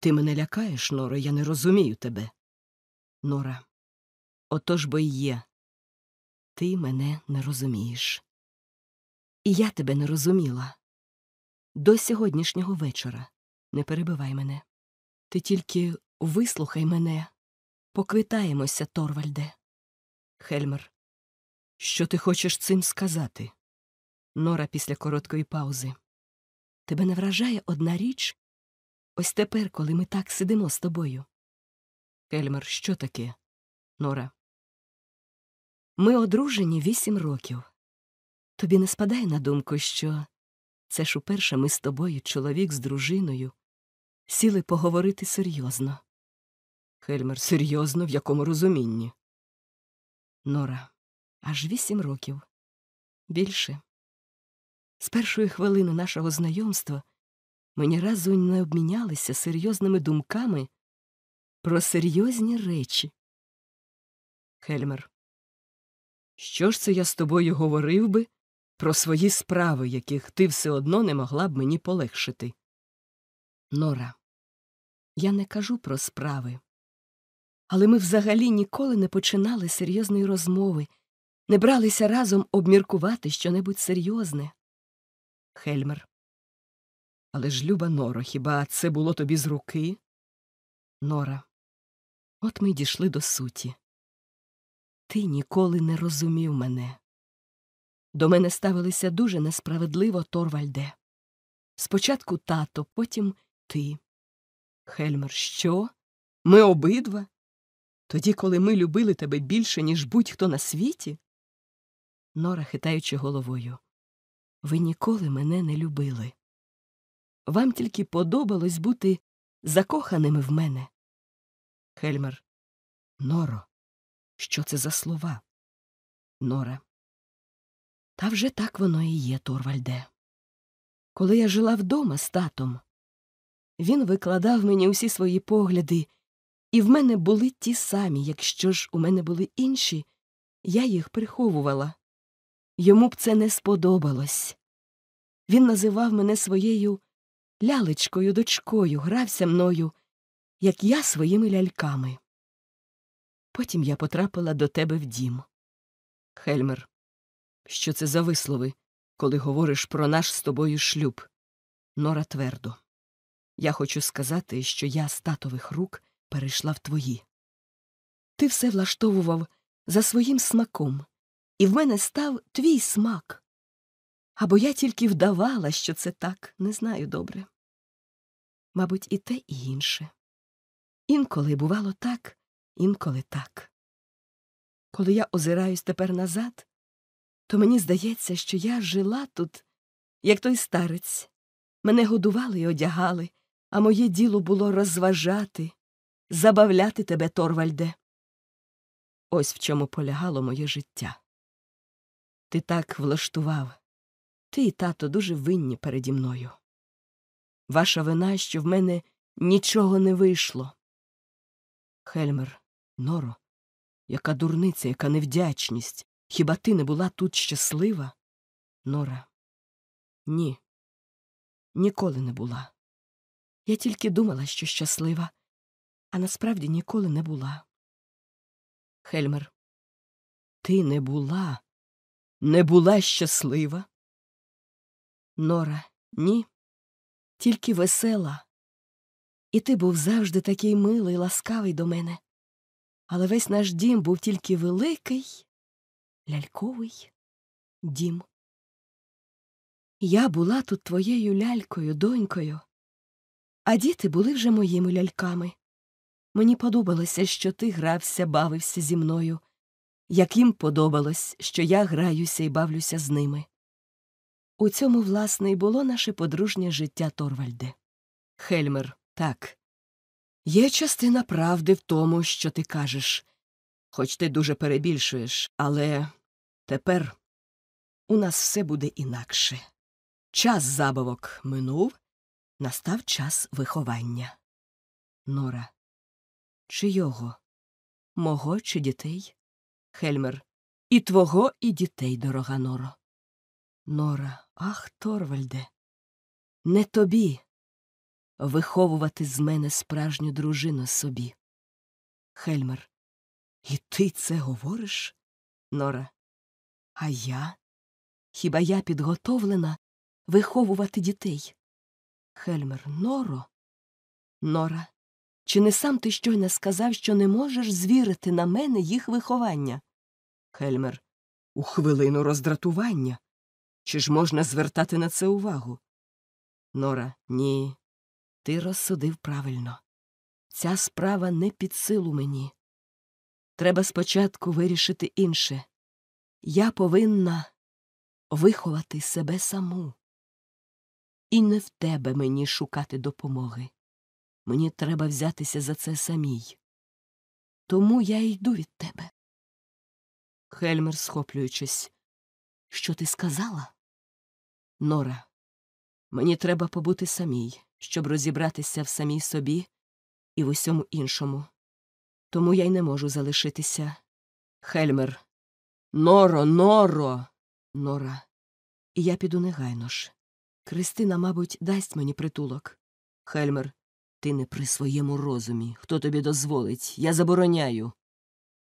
Ти мене лякаєш, Норо, я не розумію тебе. Нора. Отож бо й є. Ти мене не розумієш. І я тебе не розуміла. До сьогоднішнього вечора не перебивай мене. Ти тільки вислухай мене. Поквитаємося, Торвальде. Хельмер. Що ти хочеш цим сказати? Нора після короткої паузи. Тебе не вражає одна річ? Ось тепер, коли ми так сидимо з тобою. Хельмер, що таке? Нора. Ми одружені вісім років. Тобі не спадає на думку, що це ж уперше ми з тобою, чоловік з дружиною, сіли поговорити серйозно. Хельмер, серйозно, в якому розумінні? Нора. Аж вісім років. Більше. З першої хвилини нашого знайомства ми ні разу не обмінялися серйозними думками про серйозні речі. Хельмер. Що ж це я з тобою говорив би про свої справи, яких ти все одно не могла б мені полегшити? Нора. Я не кажу про справи. Але ми взагалі ніколи не починали серйозної розмови, не бралися разом обміркувати щонебудь серйозне. Хельмер. Але ж, люба Норо, хіба це було тобі з руки? Нора. От ми й дійшли до суті. Ти ніколи не розумів мене. До мене ставилися дуже несправедливо, Торвальде. Спочатку тато, потім ти. Хельмер, що? Ми обидва? Тоді, коли ми любили тебе більше, ніж будь-хто на світі? Нора, хитаючи головою. Ви ніколи мене не любили. Вам тільки подобалось бути закоханими в мене. Хельмер. Норо, що це за слова? Нора. Та вже так воно і є, Торвальде. Коли я жила вдома з татом, він викладав мені усі свої погляди, і в мене були ті самі, якщо ж у мене були інші, я їх приховувала. Йому б це не сподобалось. Він називав мене своєю лялечкою, дочкою, грався мною, як я своїми ляльками. Потім я потрапила до тебе в дім. Хельмер, що це за вислови, коли говориш про наш з тобою шлюб? Нора твердо. Я хочу сказати, що я з татових рук перейшла в твої. Ти все влаштовував за своїм смаком, і в мене став твій смак. Або я тільки вдавала, що це так, не знаю добре. Мабуть, і те, і інше. Інколи бувало так, інколи так. Коли я озираюсь тепер назад, то мені здається, що я жила тут, як той старець. Мене годували і одягали, а моє діло було розважати, забавляти тебе, Торвальде. Ось в чому полягало моє життя. Ти так влаштував. Ти і тато дуже винні переді мною. Ваша вина, що в мене нічого не вийшло. Хельмер, Норо, яка дурниця, яка невдячність. Хіба ти не була тут щаслива? Нора. Ні. Ніколи не була. Я тільки думала, що щаслива, а насправді ніколи не була. Хельмер. Ти не була, не була щаслива? Нора, ні. Тільки весела. І ти був завжди такий милий, ласкавий до мене. Але весь наш дім був тільки великий, ляльковий дім. Я була тут твоєю лялькою, донькою, а діти були вже моїми ляльками. Мені подобалося, що ти грався, бавився зі мною, як їм подобалось, що я граюся і бавлюся з ними. У цьому, власне, і було наше подружнє життя Торвальде. Хельмер, так. Є частина правди в тому, що ти кажеш, хоч ти дуже перебільшуєш, але тепер у нас все буде інакше. Час забавок минув, настав час виховання. Нора. Чийого? Мого чи дітей? Хельмер. І твого, і дітей, дорога Норо. Нора, ах, Торвальде, не тобі виховувати з мене справжню дружину собі. Хельмер. І ти це говориш? Нора. А я? Хіба я підготовлена виховувати дітей? Хельмер, Норо. Нора. Чи не сам ти щойно сказав, що не можеш звірити на мене їх виховання? Хельмер. У хвилину роздратування. Чи ж можна звертати на це увагу? Нора. Ні. Ти розсудив правильно. Ця справа не під силу мені. Треба спочатку вирішити інше. Я повинна виховати себе саму. І не в тебе мені шукати допомоги. Мені треба взятися за це самій. Тому я йду від тебе. Хельмер, схоплюючись. Що ти сказала? Нора, мені треба побути самій, щоб розібратися в самій собі і в усьому іншому. Тому я й не можу залишитися. Хельмер. Норо, норо. Нора. І я піду негайно ж. Кристина, мабуть, дасть мені притулок. Хельмер. Ти не при своєму розумі. Хто тобі дозволить? Я забороняю.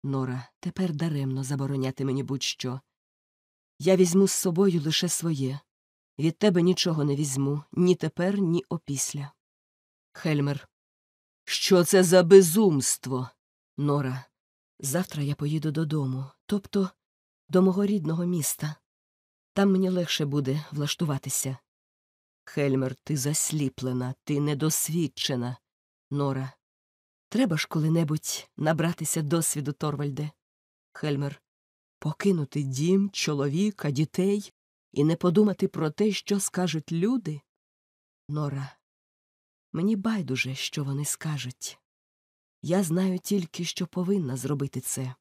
Нора, тепер даремно забороняти мені будь-що. Я візьму з собою лише своє. Від тебе нічого не візьму ні тепер, ні опісля. Хельмер. Що це за безумство? Нора. Завтра я поїду додому, тобто до мого рідного міста. Там мені легше буде влаштуватися. Хельмер, ти засліплена, ти недосвідчена. Нора. Треба ж коли-небудь набратися досвіду, Торвальде. Хельмер. Покинути дім, чоловіка, дітей і не подумати про те, що скажуть люди. Нора. Мені байдуже, що вони скажуть. Я знаю тільки, що повинна зробити це.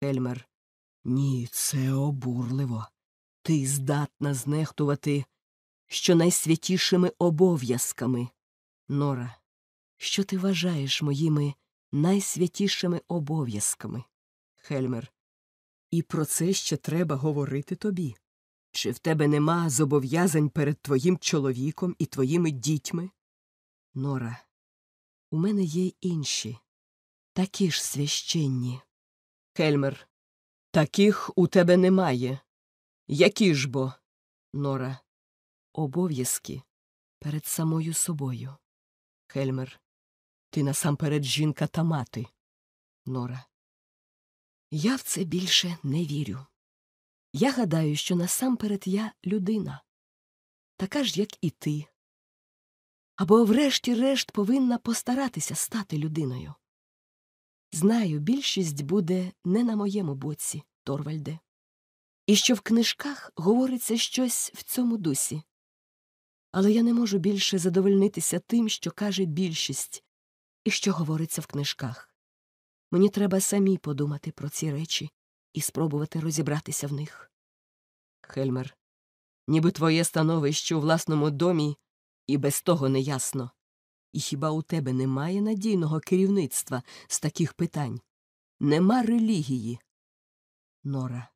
Хельмер. Ні, це обурливо. Ти здатна знехтувати що найсвятішими обов'язками. Нора, що ти вважаєш моїми найсвятішими обов'язками? Хельмер. І про це ще треба говорити тобі. Чи в тебе нема зобов'язань перед твоїм чоловіком і твоїми дітьми? Нора. У мене є інші, такі ж священні. Хельмер. Таких у тебе немає. Які ж бо? Нора. Обов'язки перед самою собою. Хельмер. Ти насамперед жінка та мати. Нора. Я в це більше не вірю. Я гадаю, що насамперед я людина, така ж, як і ти. Або, врешті-решт, повинна постаратися стати людиною. Знаю, більшість буде не на моєму боці, Торвальде, і що в книжках говориться щось в цьому дусі. Але я не можу більше задовольнитися тим, що каже більшість і що говориться в книжках. Мені треба самі подумати про ці речі і спробувати розібратися в них. Хельмер, ніби твоє становище у власному домі і без того не ясно. І хіба у тебе немає надійного керівництва з таких питань? Нема релігії. Нора.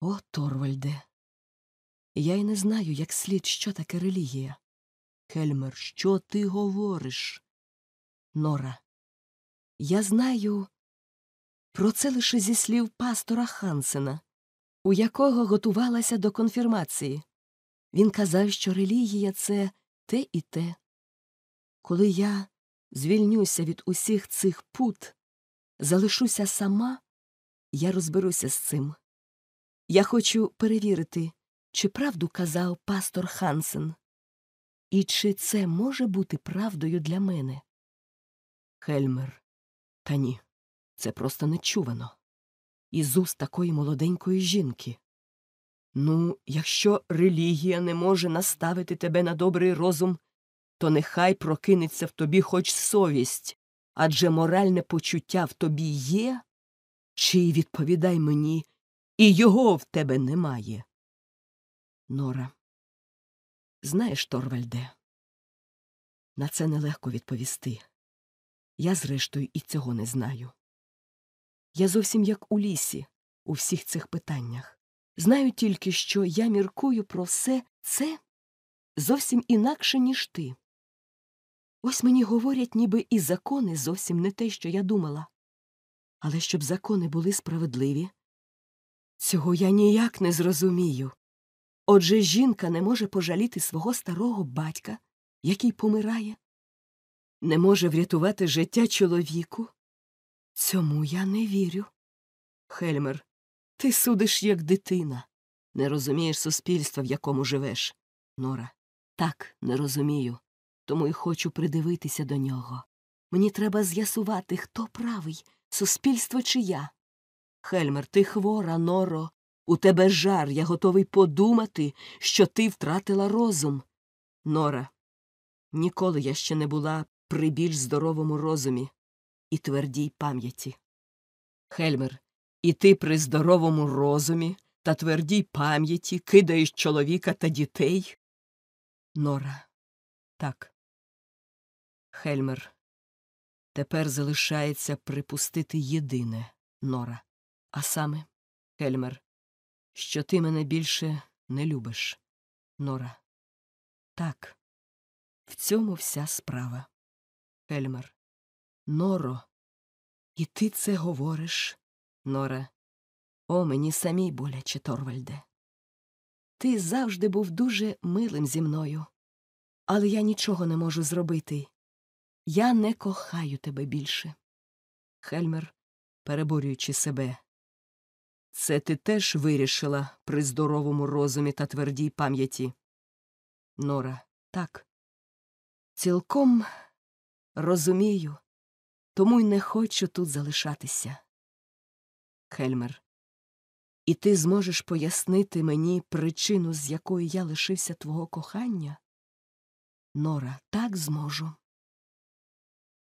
О, Торвальде. Я й не знаю, як слід, що таке релігія. Хельмер, що ти говориш? Нора. Я знаю про це лише зі слів пастора Хансена, у якого готувалася до конфірмації. Він казав, що релігія це те і те. Коли я звільнюся від усіх цих пут, залишуся сама, я розберуся з цим. Я хочу перевірити, чи правду казав пастор Хансен, і чи це може бути правдою для мене? Хельмер. Та ні, це просто нечувано. Із уст такої молоденької жінки. Ну, якщо релігія не може наставити тебе на добрий розум, то нехай прокинеться в тобі хоч совість, адже моральне почуття в тобі є, чи відповідай мені, і його в тебе немає. Нора. Знаєш, Торвальде, на це нелегко відповісти. Я, зрештою, і цього не знаю. Я зовсім як у лісі у всіх цих питаннях. Знаю тільки, що я міркую про все це зовсім інакше, ніж ти. Ось мені говорять, ніби і закони зовсім не те, що я думала. Але щоб закони були справедливі, цього я ніяк не зрозумію. Отже жінка не може пожаліти свого старого батька, який помирає, не може врятувати життя чоловіку. Цьому я не вірю. Хельмер, ти судиш як дитина, не розумієш суспільства, в якому живеш. Нора, так, не розумію, тому й хочу придивитися до нього. Мені треба з'ясувати, хто правий, суспільство чи я? Хельмер, ти хвора, Норо. У тебе жар, я готовий подумати, що ти втратила розум. Нора, ніколи я ще не була при більш здоровому розумі і твердій пам'яті. Хельмер, і ти при здоровому розумі та твердій пам'яті кидаєш чоловіка та дітей? Нора. Так. Хельмер. Тепер залишається припустити єдине, Нора. А саме, Хельмер, що ти мене більше не любиш, Нора. Так. В цьому вся справа. Хельмер. Норо. І ти це говориш, Нора. О, мені самій боляче, Торвальде. Ти завжди був дуже милим зі мною, але я нічого не можу зробити. Я не кохаю тебе більше. Хельмер, переборюючи себе. Це ти теж вирішила при здоровому розумі та твердій пам'яті. Нора, так. Цілком розумію, тому й не хочу тут залишатися. Хельмер, і ти зможеш пояснити мені причину, з якої я лишився твого кохання? Нора, так зможу.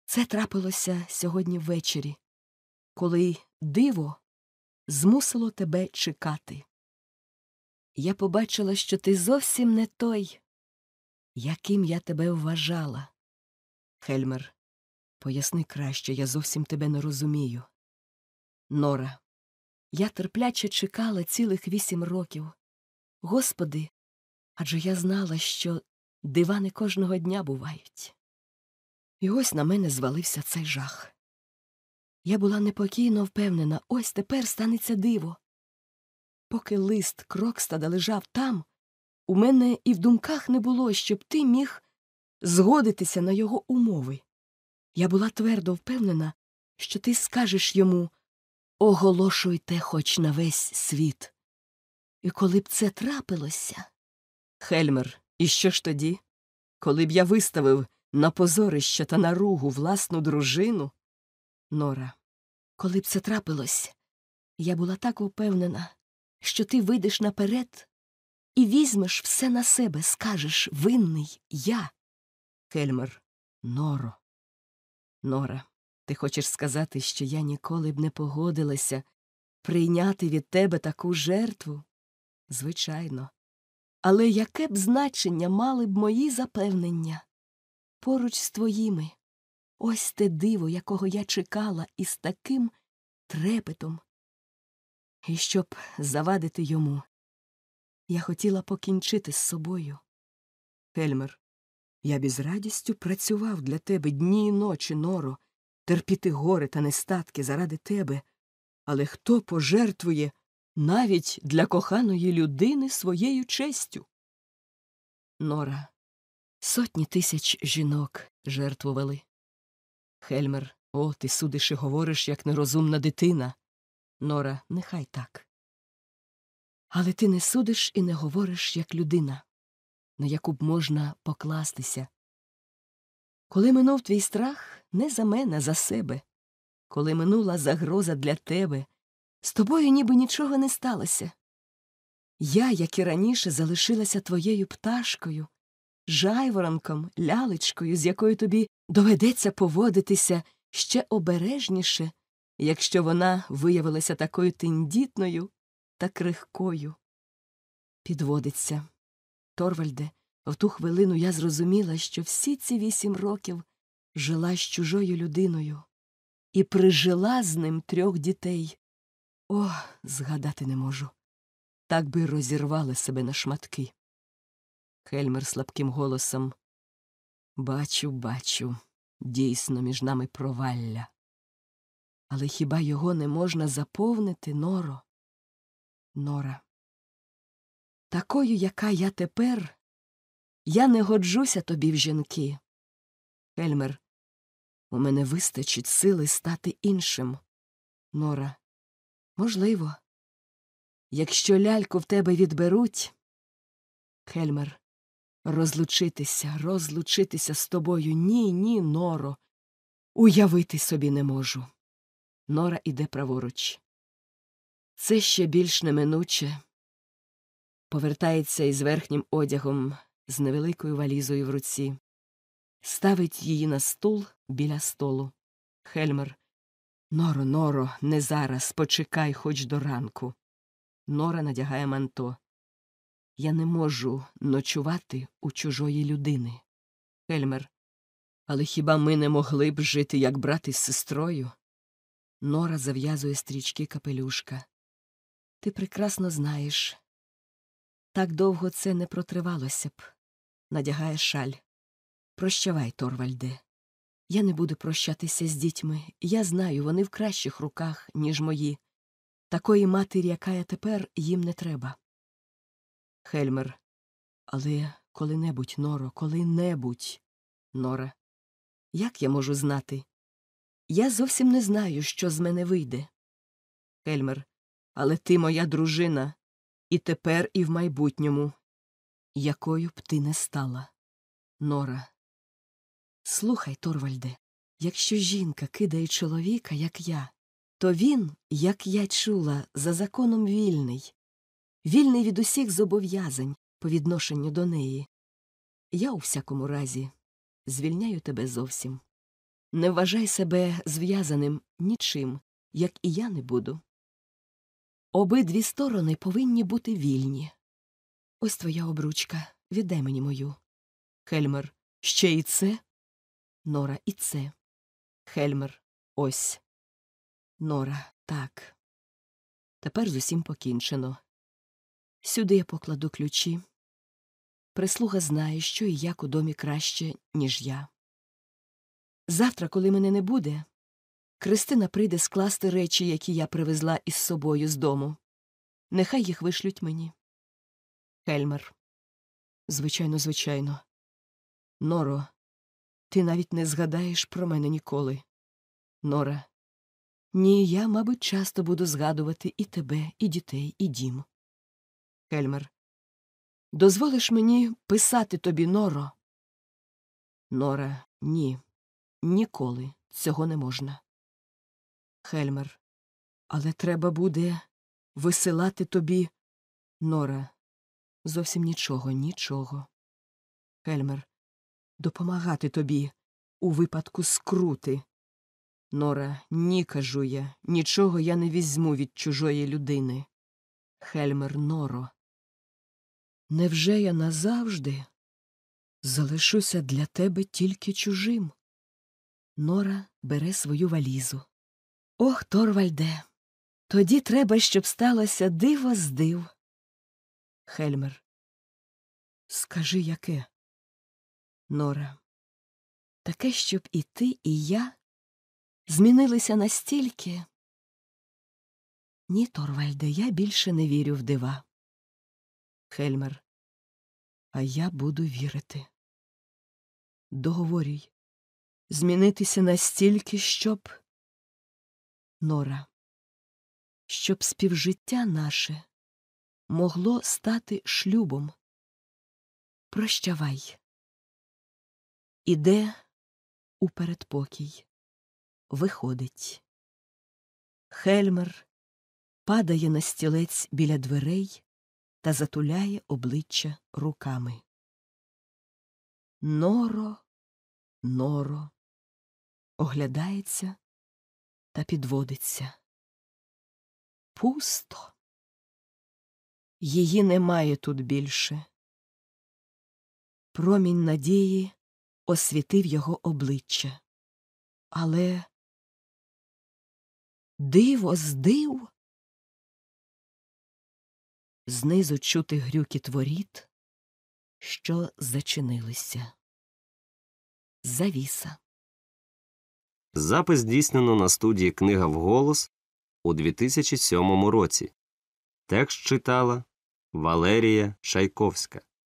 Це трапилося сьогодні ввечері, коли диво змусило тебе чекати. Я побачила, що ти зовсім не той, яким я тебе вважала. Хельмер, поясни краще, я зовсім тебе не розумію. Нора, я терпляче чекала цілих вісім років. Господи, адже я знала, що дивани кожного дня бувають. І ось на мене звалився цей жах. Я була непокійно впевнена, ось тепер станеться диво. Поки лист Крокстада лежав там, у мене і в думках не було, щоб ти міг згодитися на його умови. Я була твердо впевнена, що ти скажеш йому оголошуйте хоч на весь світ. І коли б це трапилося. Хельмер, і що ж тоді? Коли б я виставив на позорище та наругу власну дружину? Нора, коли б це трапилось, я була так упевнена, що ти вийдеш наперед і візьмеш все на себе, скажеш винний я. Хельмер, Норо. Нора, ти хочеш сказати, що я ніколи б не погодилася прийняти від тебе таку жертву? Звичайно. Але яке б значення мали б мої запевнення? Поруч з твоїми. Ось те диво, якого я чекала із таким трепетом. І щоб завадити йому, я хотіла покінчити з собою. Хельмер, я б із радістю працював для тебе дні і ночі, Норо, терпіти гори та нестатки заради тебе, але хто пожертвує навіть для коханої людини своєю честю? Нора, сотні тисяч жінок жертвували. Хельмер, о, ти судиш і говориш, як нерозумна дитина. Нора, нехай так. Але ти не судиш і не говориш як людина, на яку б можна покластися. Коли минув твій страх, не за мене, за себе, коли минула загроза для тебе, з тобою ніби нічого не сталося. Я, як і раніше, залишилася твоєю пташкою, жайворонком, лялечкою, з якою тобі доведеться поводитися ще обережніше, якщо вона виявилася такою тендітною та крихкою. Підводиться. Торвальде, в ту хвилину я зрозуміла, що всі ці вісім років жила з чужою людиною і прижила з ним трьох дітей. О, згадати не можу. Так би розірвали себе на шматки. Хельмер слабким голосом. Бачу, бачу, дійсно між нами провалля. Але хіба його не можна заповнити, Норо? Нора. Такою, яка я тепер, я не годжуся тобі в жінки. Хельмер, у мене вистачить сили стати іншим. Нора. Можливо. Якщо ляльку в тебе відберуть. Хельмер. Розлучитися, розлучитися з тобою ні, ні, Норо. Уявити собі не можу. Нора іде праворуч. Це ще більш неминуче. Повертається із верхнім одягом, з невеликою валізою в руці, ставить її на стул біля столу. Хельмер. Норо, Норо, не зараз, почекай хоч до ранку. Нора надягає манто. Я не можу ночувати у чужої людини. Хельмер. Але хіба ми не могли б жити, як брат із сестрою? Нора зав'язує стрічки капелюшка. Ти прекрасно знаєш. Так довго це не протривалося б. Надягає шаль. Прощавай, Торвальде. Я не буду прощатися з дітьми. Я знаю, вони в кращих руках, ніж мої. Такої матері, яка я тепер, їм не треба. Хельмер. Але коли-небудь, Норо, коли-небудь. Нора. Як я можу знати? Я зовсім не знаю, що з мене вийде. Хельмер. Але ти моя дружина. І тепер, і в майбутньому. Якою б ти не стала. Нора. Слухай, Торвальде, якщо жінка кидає чоловіка, як я, то він, як я чула, за законом вільний, вільний від усіх зобов'язань по відношенню до неї. Я, у всякому разі, звільняю тебе зовсім. Не вважай себе зв'язаним нічим, як і я не буду. Обидві сторони повинні бути вільні. Ось твоя обручка. Віддай мені мою. Хельмер. Ще і це? Нора, і це. Хельмер. Ось. Нора. Так. Тепер з усім покінчено. Сюди я покладу ключі. Прислуга знає, що і як у домі краще, ніж я. Завтра, коли мене не буде, Кристина прийде скласти речі, які я привезла із собою з дому. Нехай їх вишлють мені. Хельмер. Звичайно, звичайно. Норо, ти навіть не згадаєш про мене ніколи. Нора. Ні, я, мабуть, часто буду згадувати і тебе, і дітей, і дім. Хельмер. Дозволиш мені писати тобі, Норо? Нора. Ні. Ніколи цього не можна. Хельмер. Але треба буде висилати тобі. Нора. Зовсім нічого, нічого. Хельмер. Допомагати тобі у випадку скрути. Нора, ні, кажу я, нічого я не візьму від чужої людини. Хельмер Норо. Невже я назавжди залишуся для тебе тільки чужим? Нора бере свою валізу. Ох, Торвальде, тоді треба, щоб сталося диво з див. Хельмер. Скажи, яке? Нора. Таке, щоб і ти, і я змінилися настільки. Ні, Торвальде, я більше не вірю в дива. Хельмер. А я буду вірити. Договорюй. Змінитися настільки, щоб. Нора. Щоб співжиття наше могло стати шлюбом. Прощавай. Іде у передпокій. Виходить. Хельмер падає на стілець біля дверей та затуляє обличчя руками. Норо, норо, оглядається та підводиться. Пусто. Її немає тут більше. Промінь надії освітив його обличчя. Але диво здив. Знизу чути грюкіт воріт, що зачинилися. Завіса. Запис здійснено на студії Книга вголос у 2007 році. Текст читала Валерія Чайковська.